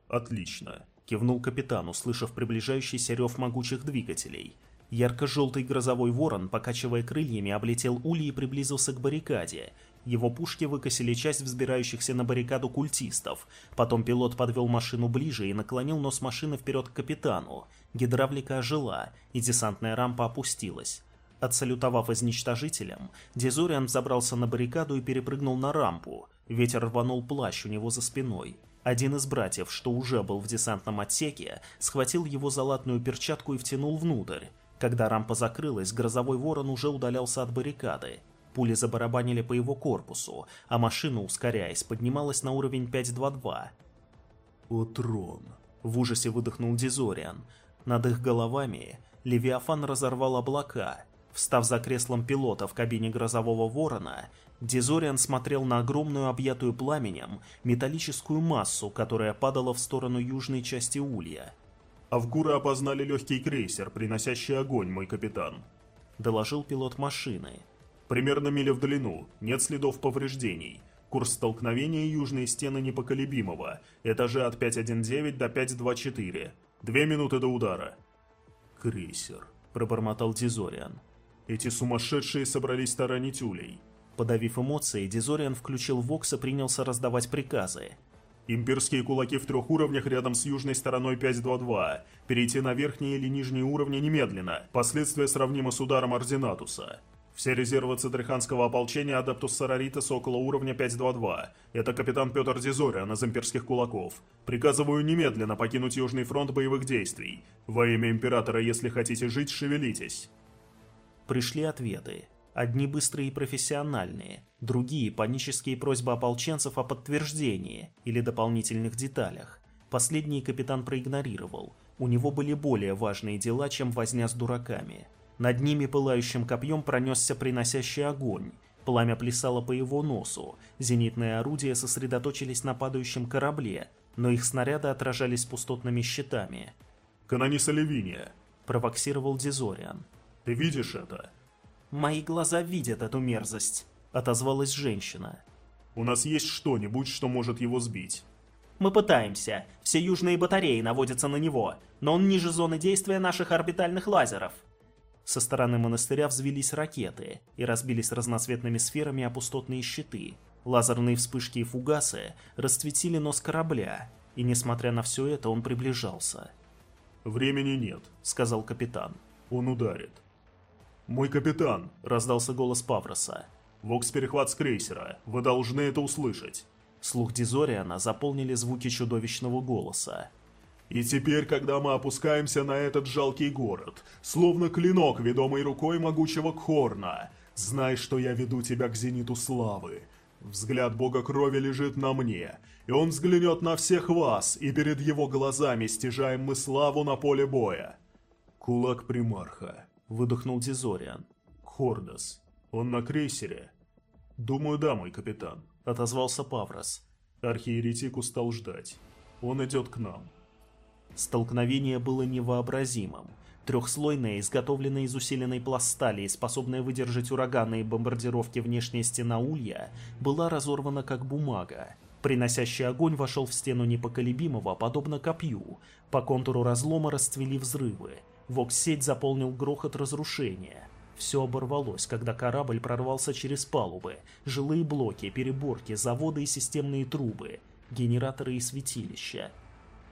Отлично. Кивнул капитан, услышав приближающийся рев могучих двигателей. Ярко-желтый грозовой ворон, покачивая крыльями, облетел улей и приблизился к баррикаде. Его пушки выкосили часть взбирающихся на баррикаду культистов. Потом пилот подвел машину ближе и наклонил нос машины вперед к капитану. Гидравлика ожила, и десантная рампа опустилась. Отсалютовав изничтожителем, Дезуриан забрался на баррикаду и перепрыгнул на рампу. Ветер рванул плащ у него за спиной. Один из братьев, что уже был в десантном отсеке, схватил его за перчатку и втянул внутрь. Когда рампа закрылась, грозовой ворон уже удалялся от баррикады. Пули забарабанили по его корпусу, а машина, ускоряясь, поднималась на уровень 5.2.2. «О, трон!» — в ужасе выдохнул Дизориан. Над их головами Левиафан разорвал облака. Встав за креслом пилота в кабине грозового ворона, Дизориан смотрел на огромную объятую пламенем металлическую массу, которая падала в сторону южной части улья. «Авгуры опознали легкий крейсер, приносящий огонь, мой капитан», — доложил пилот машины. «Примерно миля в длину, нет следов повреждений. Курс столкновения южные стены непоколебимого, этажи от 5.1.9 до 5.2.4. Две минуты до удара». «Крейсер», — пробормотал Дизориан. «Эти сумасшедшие собрались таранить улей». Подавив эмоции, Дизориан включил Вокс и принялся раздавать приказы. Имперские кулаки в трех уровнях рядом с южной стороной 522. Перейти на верхние или нижние уровни немедленно. Последствия сравнимы с ударом Ординатуса. Все резервы Цитриханского ополчения Адептус Сороритас около уровня 5.2.2. Это капитан Петр Дизориан из имперских кулаков. Приказываю немедленно покинуть Южный фронт боевых действий. Во имя Императора, если хотите жить, шевелитесь. Пришли ответы. Одни быстрые и профессиональные, другие – панические просьбы ополченцев о подтверждении или дополнительных деталях. Последний капитан проигнорировал. У него были более важные дела, чем возня с дураками. Над ними пылающим копьем пронесся приносящий огонь. Пламя плясало по его носу. Зенитные орудия сосредоточились на падающем корабле, но их снаряды отражались пустотными щитами. «Канониса Левиния!» – провоксировал Дизориан. «Ты видишь это?» «Мои глаза видят эту мерзость», — отозвалась женщина. «У нас есть что-нибудь, что может его сбить?» «Мы пытаемся. Все южные батареи наводятся на него, но он ниже зоны действия наших орбитальных лазеров». Со стороны монастыря взвелись ракеты и разбились разноцветными сферами о пустотные щиты. Лазерные вспышки и фугасы расцветили нос корабля, и, несмотря на все это, он приближался. «Времени нет», — сказал капитан. «Он ударит». «Мой капитан!» – раздался голос Павроса. «Вокс-перехват с крейсера. Вы должны это услышать». Слух Дизориана заполнили звуки чудовищного голоса. «И теперь, когда мы опускаемся на этот жалкий город, словно клинок, ведомый рукой могучего Кхорна, знай, что я веду тебя к зениту славы. Взгляд бога крови лежит на мне, и он взглянет на всех вас, и перед его глазами стяжаем мы славу на поле боя». Кулак примарха выдохнул Дизориан. «Хордос. Он на крейсере?» «Думаю, да, мой капитан», — отозвался Паврос. Архиеретик устал ждать. «Он идет к нам». Столкновение было невообразимым. Трехслойная, изготовленная из усиленной пластали и способная выдержать ураганы и бомбардировки внешняя стена улья, была разорвана как бумага. Приносящий огонь вошел в стену непоколебимого, подобно копью. По контуру разлома расцвели взрывы. Вокс-сеть заполнил грохот разрушения. Все оборвалось, когда корабль прорвался через палубы, жилые блоки, переборки, заводы и системные трубы, генераторы и святилища.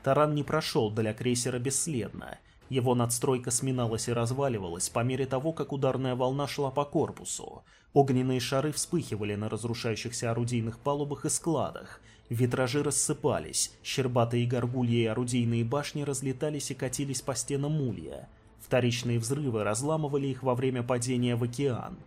Таран не прошел для крейсера бесследно. Его надстройка сминалась и разваливалась по мере того, как ударная волна шла по корпусу. Огненные шары вспыхивали на разрушающихся орудийных палубах и складах. Витражи рассыпались, щербатые горгульи и орудийные башни разлетались и катились по стенам улья. Вторичные взрывы разламывали их во время падения в океан.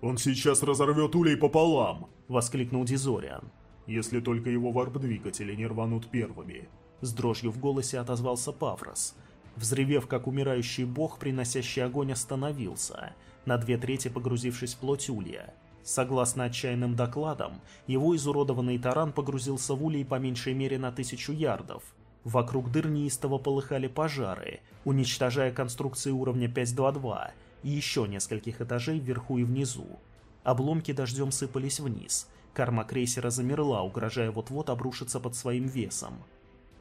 «Он сейчас разорвет улей пополам!» — воскликнул Дизориан. «Если только его варп-двигатели не рванут первыми!» С дрожью в голосе отозвался Паврос. Взревев, как умирающий бог, приносящий огонь остановился, на две трети погрузившись в плоть улья. Согласно отчаянным докладам, его изуродованный таран погрузился в улей по меньшей мере на тысячу ярдов. Вокруг дыр неистово полыхали пожары, уничтожая конструкции уровня 5.2.2 и еще нескольких этажей вверху и внизу. Обломки дождем сыпались вниз. Корма крейсера замерла, угрожая вот-вот обрушиться под своим весом.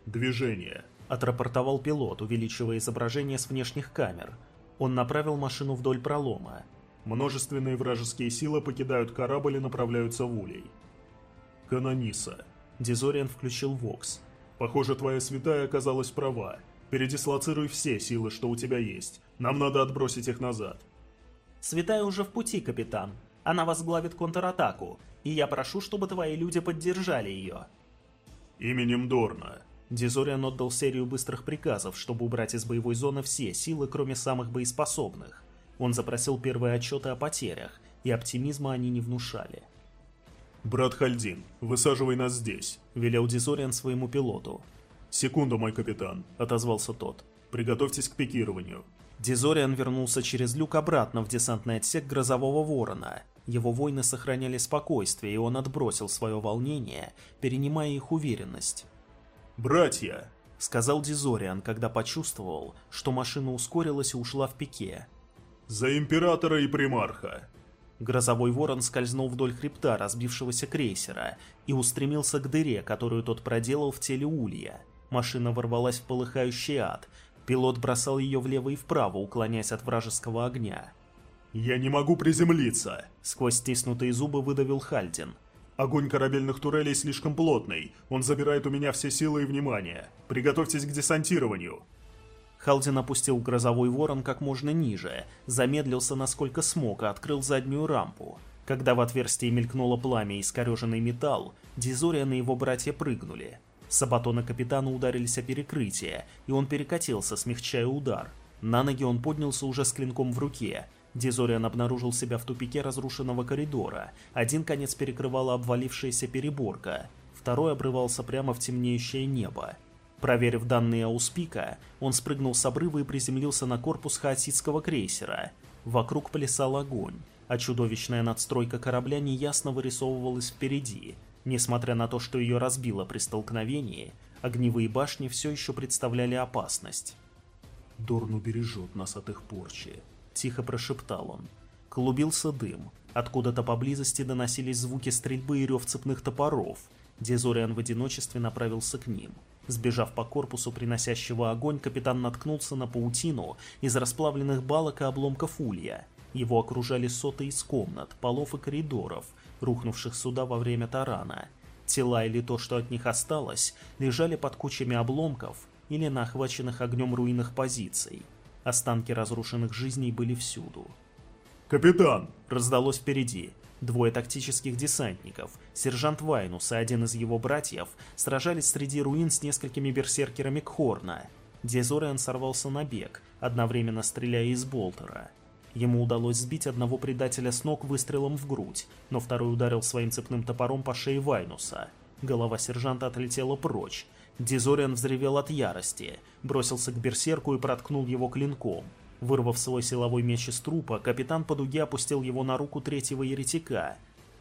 «Движение», — отрапортовал пилот, увеличивая изображение с внешних камер. Он направил машину вдоль пролома. Множественные вражеские силы покидают корабль и направляются в улей. Канониса. Дизориан включил Вокс. Похоже, твоя святая оказалась права. Передислоцируй все силы, что у тебя есть. Нам надо отбросить их назад. Святая уже в пути, капитан. Она возглавит контратаку, и я прошу, чтобы твои люди поддержали ее. Именем Дорна. Дизориан отдал серию быстрых приказов, чтобы убрать из боевой зоны все силы, кроме самых боеспособных. Он запросил первые отчеты о потерях, и оптимизма они не внушали. «Брат Хальдин, высаживай нас здесь», — велел Дизориан своему пилоту. «Секунду, мой капитан», — отозвался тот. «Приготовьтесь к пикированию». Дизориан вернулся через люк обратно в десантный отсек Грозового Ворона. Его воины сохраняли спокойствие, и он отбросил свое волнение, перенимая их уверенность. «Братья!» — сказал Дизориан, когда почувствовал, что машина ускорилась и ушла в пике. «За императора и примарха!» Грозовой ворон скользнул вдоль хребта разбившегося крейсера и устремился к дыре, которую тот проделал в теле улья. Машина ворвалась в полыхающий ад. Пилот бросал ее влево и вправо, уклоняясь от вражеского огня. «Я не могу приземлиться!» Сквозь стиснутые зубы выдавил Хальдин. «Огонь корабельных турелей слишком плотный. Он забирает у меня все силы и внимание. Приготовьтесь к десантированию!» Халдин опустил грозовой ворон как можно ниже, замедлился насколько смог и открыл заднюю рампу. Когда в отверстии мелькнуло пламя и искореженный металл, Дизориан и его братья прыгнули. Сабатоны капитана ударились о перекрытие, и он перекатился, смягчая удар. На ноги он поднялся уже с клинком в руке. Дизориан обнаружил себя в тупике разрушенного коридора. Один конец перекрывала обвалившаяся переборка, второй обрывался прямо в темнеющее небо. Проверив данные Ауспика, он спрыгнул с обрыва и приземлился на корпус хаоситского крейсера. Вокруг плясал огонь, а чудовищная надстройка корабля неясно вырисовывалась впереди. Несмотря на то, что ее разбило при столкновении, огневые башни все еще представляли опасность. «Дорн убережет нас от их порчи», — тихо прошептал он. Клубился дым. Откуда-то поблизости доносились звуки стрельбы и рев цепных топоров. Дезориан в одиночестве направился к ним. Сбежав по корпусу приносящего огонь, капитан наткнулся на паутину из расплавленных балок и обломков улья. Его окружали соты из комнат, полов и коридоров, рухнувших сюда во время тарана. Тела или то, что от них осталось, лежали под кучами обломков или на охваченных огнем руинах позиций. Останки разрушенных жизней были всюду. «Капитан!» — раздалось впереди. Двое тактических десантников, сержант Вайнус и один из его братьев, сражались среди руин с несколькими берсеркерами Кхорна. Дезориан сорвался на бег, одновременно стреляя из болтера. Ему удалось сбить одного предателя с ног выстрелом в грудь, но второй ударил своим цепным топором по шее Вайнуса. Голова сержанта отлетела прочь. Дезориан взревел от ярости, бросился к берсерку и проткнул его клинком. Вырвав свой силовой меч из трупа, капитан по дуге опустил его на руку третьего еретика.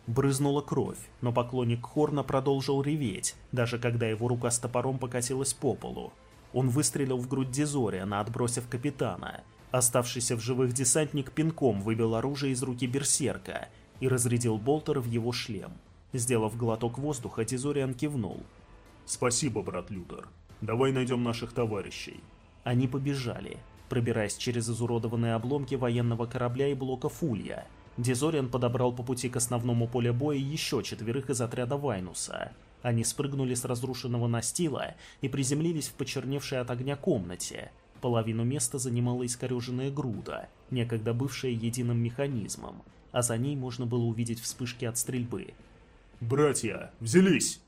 Брызнула кровь, но поклонник Хорна продолжил реветь, даже когда его рука с топором покатилась по полу. Он выстрелил в грудь Дезориана, отбросив капитана. Оставшийся в живых десантник пинком выбил оружие из руки берсерка и разрядил болтер в его шлем. Сделав глоток воздуха, Дезориан кивнул. «Спасибо, брат Лютер. Давай найдем наших товарищей». Они побежали пробираясь через изуродованные обломки военного корабля и блока Фулья. Дезориан подобрал по пути к основному полю боя еще четверых из отряда Вайнуса. Они спрыгнули с разрушенного настила и приземлились в почерневшей от огня комнате. Половину места занимала искореженная груда, некогда бывшая единым механизмом, а за ней можно было увидеть вспышки от стрельбы. «Братья, взялись!»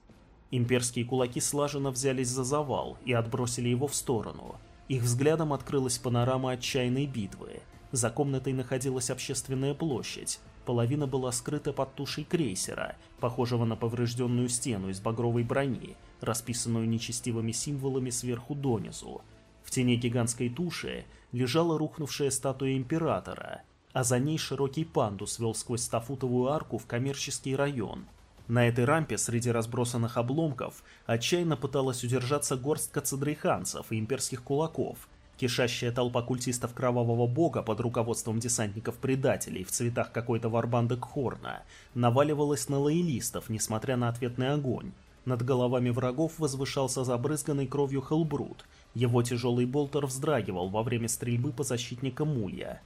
Имперские кулаки слаженно взялись за завал и отбросили его в сторону. Их взглядом открылась панорама отчаянной битвы. За комнатой находилась общественная площадь. Половина была скрыта под тушей крейсера, похожего на поврежденную стену из багровой брони, расписанную нечестивыми символами сверху донизу. В тени гигантской туши лежала рухнувшая статуя императора, а за ней широкий пандус вел сквозь стафутовую арку в коммерческий район – на этой рампе среди разбросанных обломков отчаянно пыталась удержаться горстка цадрейханцев и имперских кулаков. Кишащая толпа культистов Кровавого Бога под руководством десантников-предателей в цветах какой-то варбанды Кхорна наваливалась на лоялистов, несмотря на ответный огонь. Над головами врагов возвышался забрызганный кровью Хелбрут. Его тяжелый болтер вздрагивал во время стрельбы по защитникам Мулья.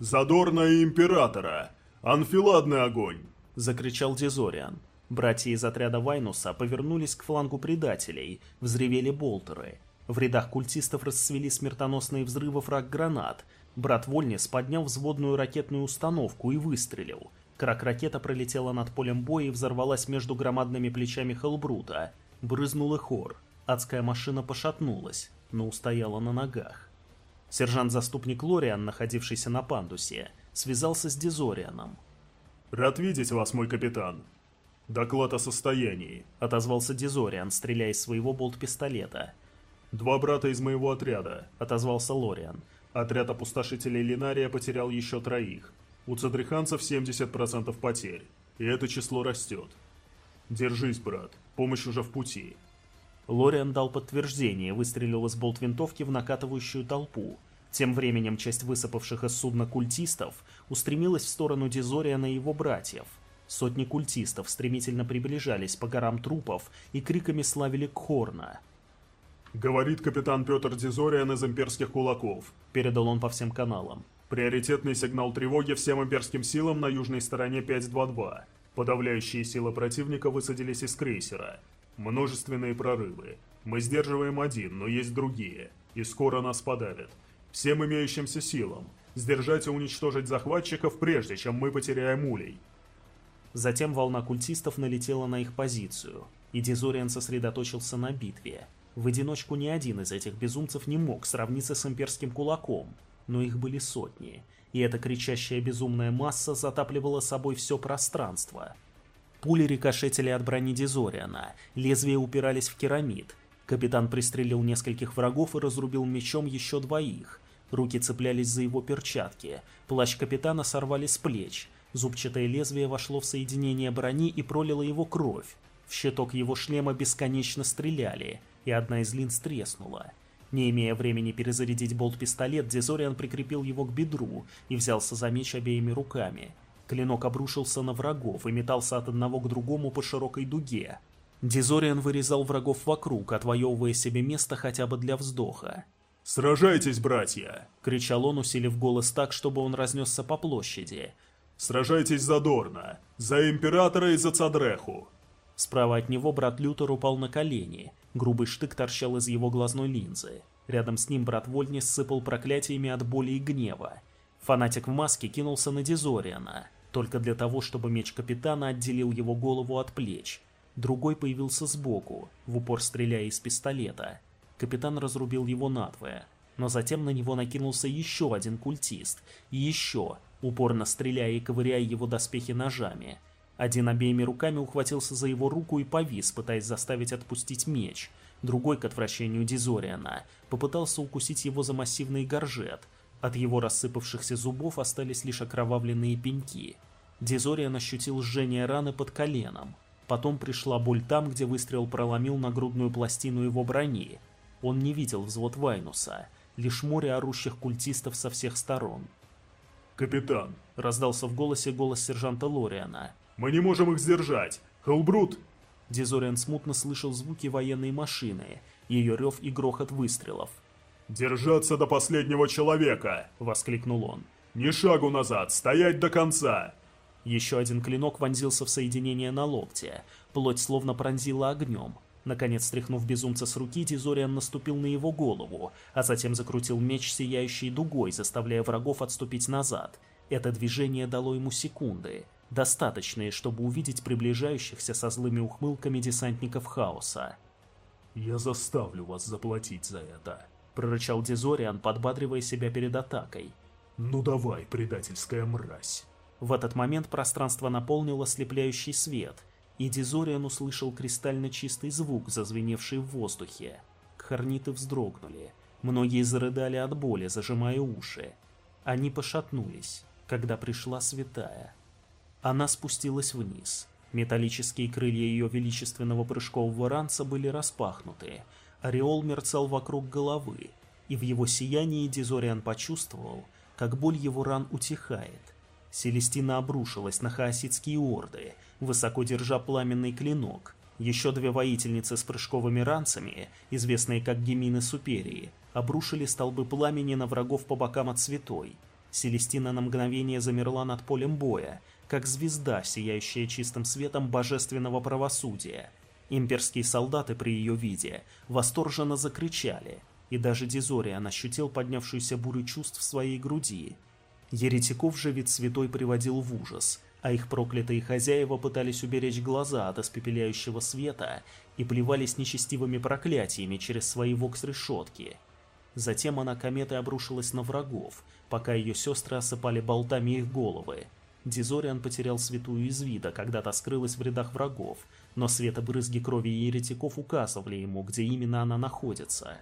«Задорная императора! Анфиладный огонь!» — закричал Дезориан. Братья из отряда Вайнуса повернулись к флангу предателей, взревели болтеры. В рядах культистов расцвели смертоносные взрывы фраг-гранат. Брат Вольнис поднял взводную ракетную установку и выстрелил. Крак-ракета пролетела над полем боя и взорвалась между громадными плечами Хелбрута. Брызнул и хор. Адская машина пошатнулась, но устояла на ногах. Сержант-заступник Лориан, находившийся на пандусе, связался с Дезорианом. «Рад видеть вас, мой капитан. Доклад о состоянии», — отозвался Дизориан, стреляя из своего болт-пистолета. «Два брата из моего отряда», — отозвался Лориан. «Отряд опустошителей Линария потерял еще троих. У цадриханцев 70% потерь, и это число растет. Держись, брат, помощь уже в пути». Лориан дал подтверждение, выстрелил из болт-винтовки в накатывающую толпу — тем временем часть высыпавших из судна культистов устремилась в сторону Дизориана и его братьев. Сотни культистов стремительно приближались по горам трупов и криками славили Кхорна. «Говорит капитан Петр Дизориан из имперских кулаков», — передал он по всем каналам. «Приоритетный сигнал тревоги всем имперским силам на южной стороне 522. Подавляющие силы противника высадились из крейсера. Множественные прорывы. Мы сдерживаем один, но есть другие. и скоро нас подавят. Всем имеющимся силам. Сдержать и уничтожить захватчиков, прежде чем мы потеряем улей. Затем волна культистов налетела на их позицию, и Дезориан сосредоточился на битве. В одиночку ни один из этих безумцев не мог сравниться с имперским кулаком, но их были сотни, и эта кричащая безумная масса затапливала собой все пространство. Пули рикошетили от брони Дезориана, лезвия упирались в керамид. Капитан пристрелил нескольких врагов и разрубил мечом еще двоих. Руки цеплялись за его перчатки, плащ капитана сорвали с плеч, зубчатое лезвие вошло в соединение брони и пролило его кровь. В щиток его шлема бесконечно стреляли, и одна из линз треснула. Не имея времени перезарядить болт-пистолет, Дезориан прикрепил его к бедру и взялся за меч обеими руками. Клинок обрушился на врагов и метался от одного к другому по широкой дуге. Дезориан вырезал врагов вокруг, отвоевывая себе место хотя бы для вздоха. «Сражайтесь, братья!» — кричал он, усилив голос так, чтобы он разнесся по площади. «Сражайтесь задорно! За Императора и за Цадреху!» Справа от него брат Лютер упал на колени. Грубый штык торчал из его глазной линзы. Рядом с ним брат Вольнис сыпал проклятиями от боли и гнева. Фанатик в маске кинулся на Дизориана только для того, чтобы меч капитана отделил его голову от плеч. Другой появился сбоку, в упор стреляя из пистолета. Капитан разрубил его надвое, но затем на него накинулся еще один культист, и еще, упорно стреляя и ковыряя его доспехи ножами. Один обеими руками ухватился за его руку и повис, пытаясь заставить отпустить меч. Другой, к отвращению Дизориана, попытался укусить его за массивный горжет, от его рассыпавшихся зубов остались лишь окровавленные пеньки. Дезориан ощутил жжение раны под коленом. Потом пришла боль там, где выстрел проломил нагрудную пластину его брони. Он не видел взвод Вайнуса, лишь море орущих культистов со всех сторон. «Капитан!» — раздался в голосе голос сержанта Лориана. «Мы не можем их сдержать! Хелбрут!» Дезориан смутно слышал звуки военной машины, ее рев и грохот выстрелов. «Держаться до последнего человека!» — воскликнул он. «Ни шагу назад! Стоять до конца!» Еще один клинок вонзился в соединение на локте. Плоть словно пронзила огнем. Наконец, стряхнув безумца с руки, Дизориан наступил на его голову, а затем закрутил меч сияющей дугой, заставляя врагов отступить назад. Это движение дало ему секунды, достаточные, чтобы увидеть приближающихся со злыми ухмылками десантников хаоса. «Я заставлю вас заплатить за это», — прорычал Дизориан, подбадривая себя перед атакой. «Ну давай, предательская мразь!» В этот момент пространство наполнил ослепляющий свет, и Дизориан услышал кристально чистый звук, зазвеневший в воздухе. Кхарниты вздрогнули. Многие зарыдали от боли, зажимая уши. Они пошатнулись, когда пришла святая. Она спустилась вниз. Металлические крылья ее величественного прыжкового ранца были распахнуты, Ореол мерцал вокруг головы, и в его сиянии Дизориан почувствовал, как боль его ран утихает. Селестина обрушилась на хаоситские орды, высоко держа пламенный клинок. Еще две воительницы с прыжковыми ранцами, известные как Гемины Суперии, обрушили столбы пламени на врагов по бокам от святой. Селестина на мгновение замерла над полем боя, как звезда, сияющая чистым светом божественного правосудия – Имперские солдаты при ее виде восторженно закричали, и даже Дизориан ощутил поднявшуюся бурю чувств в своей груди. Еретиков же вид святой приводил в ужас, а их проклятые хозяева пытались уберечь глаза от испепеляющего света и плевались нечестивыми проклятиями через свои вокс-решетки. Затем она кометой обрушилась на врагов, пока ее сестры осыпали болтами их головы. Дизориан потерял святую из вида, когда та скрылась в рядах врагов, но светобрызги крови еретиков указывали ему, где именно она находится.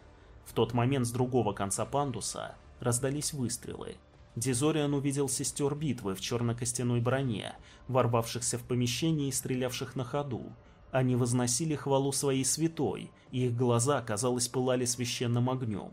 В тот момент с другого конца пандуса раздались выстрелы. Дизориан увидел сестер битвы в черно-костяной броне, ворвавшихся в помещение и стрелявших на ходу. Они возносили хвалу своей святой, и их глаза, казалось, пылали священным огнем.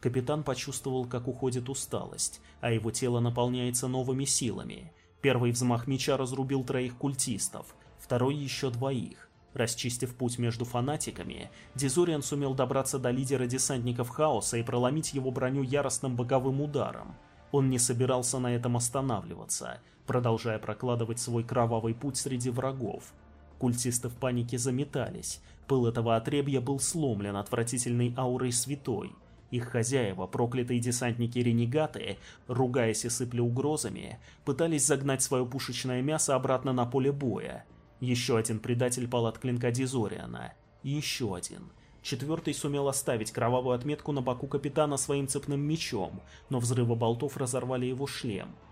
Капитан почувствовал, как уходит усталость, а его тело наполняется новыми силами. Первый взмах меча разрубил троих культистов, второй еще двоих. Расчистив путь между фанатиками, Дизориан сумел добраться до лидера десантников Хаоса и проломить его броню яростным боковым ударом. Он не собирался на этом останавливаться, продолжая прокладывать свой кровавый путь среди врагов. Культисты в панике заметались, пыл этого отребья был сломлен отвратительной аурой святой. Их хозяева, проклятые десантники-ренегаты, ругаясь и сыпля угрозами, пытались загнать свое пушечное мясо обратно на поле боя. Еще один предатель пал от клинка Дизориана. Еще один. Четвертый сумел оставить кровавую отметку на боку капитана своим цепным мечом, но взрывы болтов разорвали его шлем –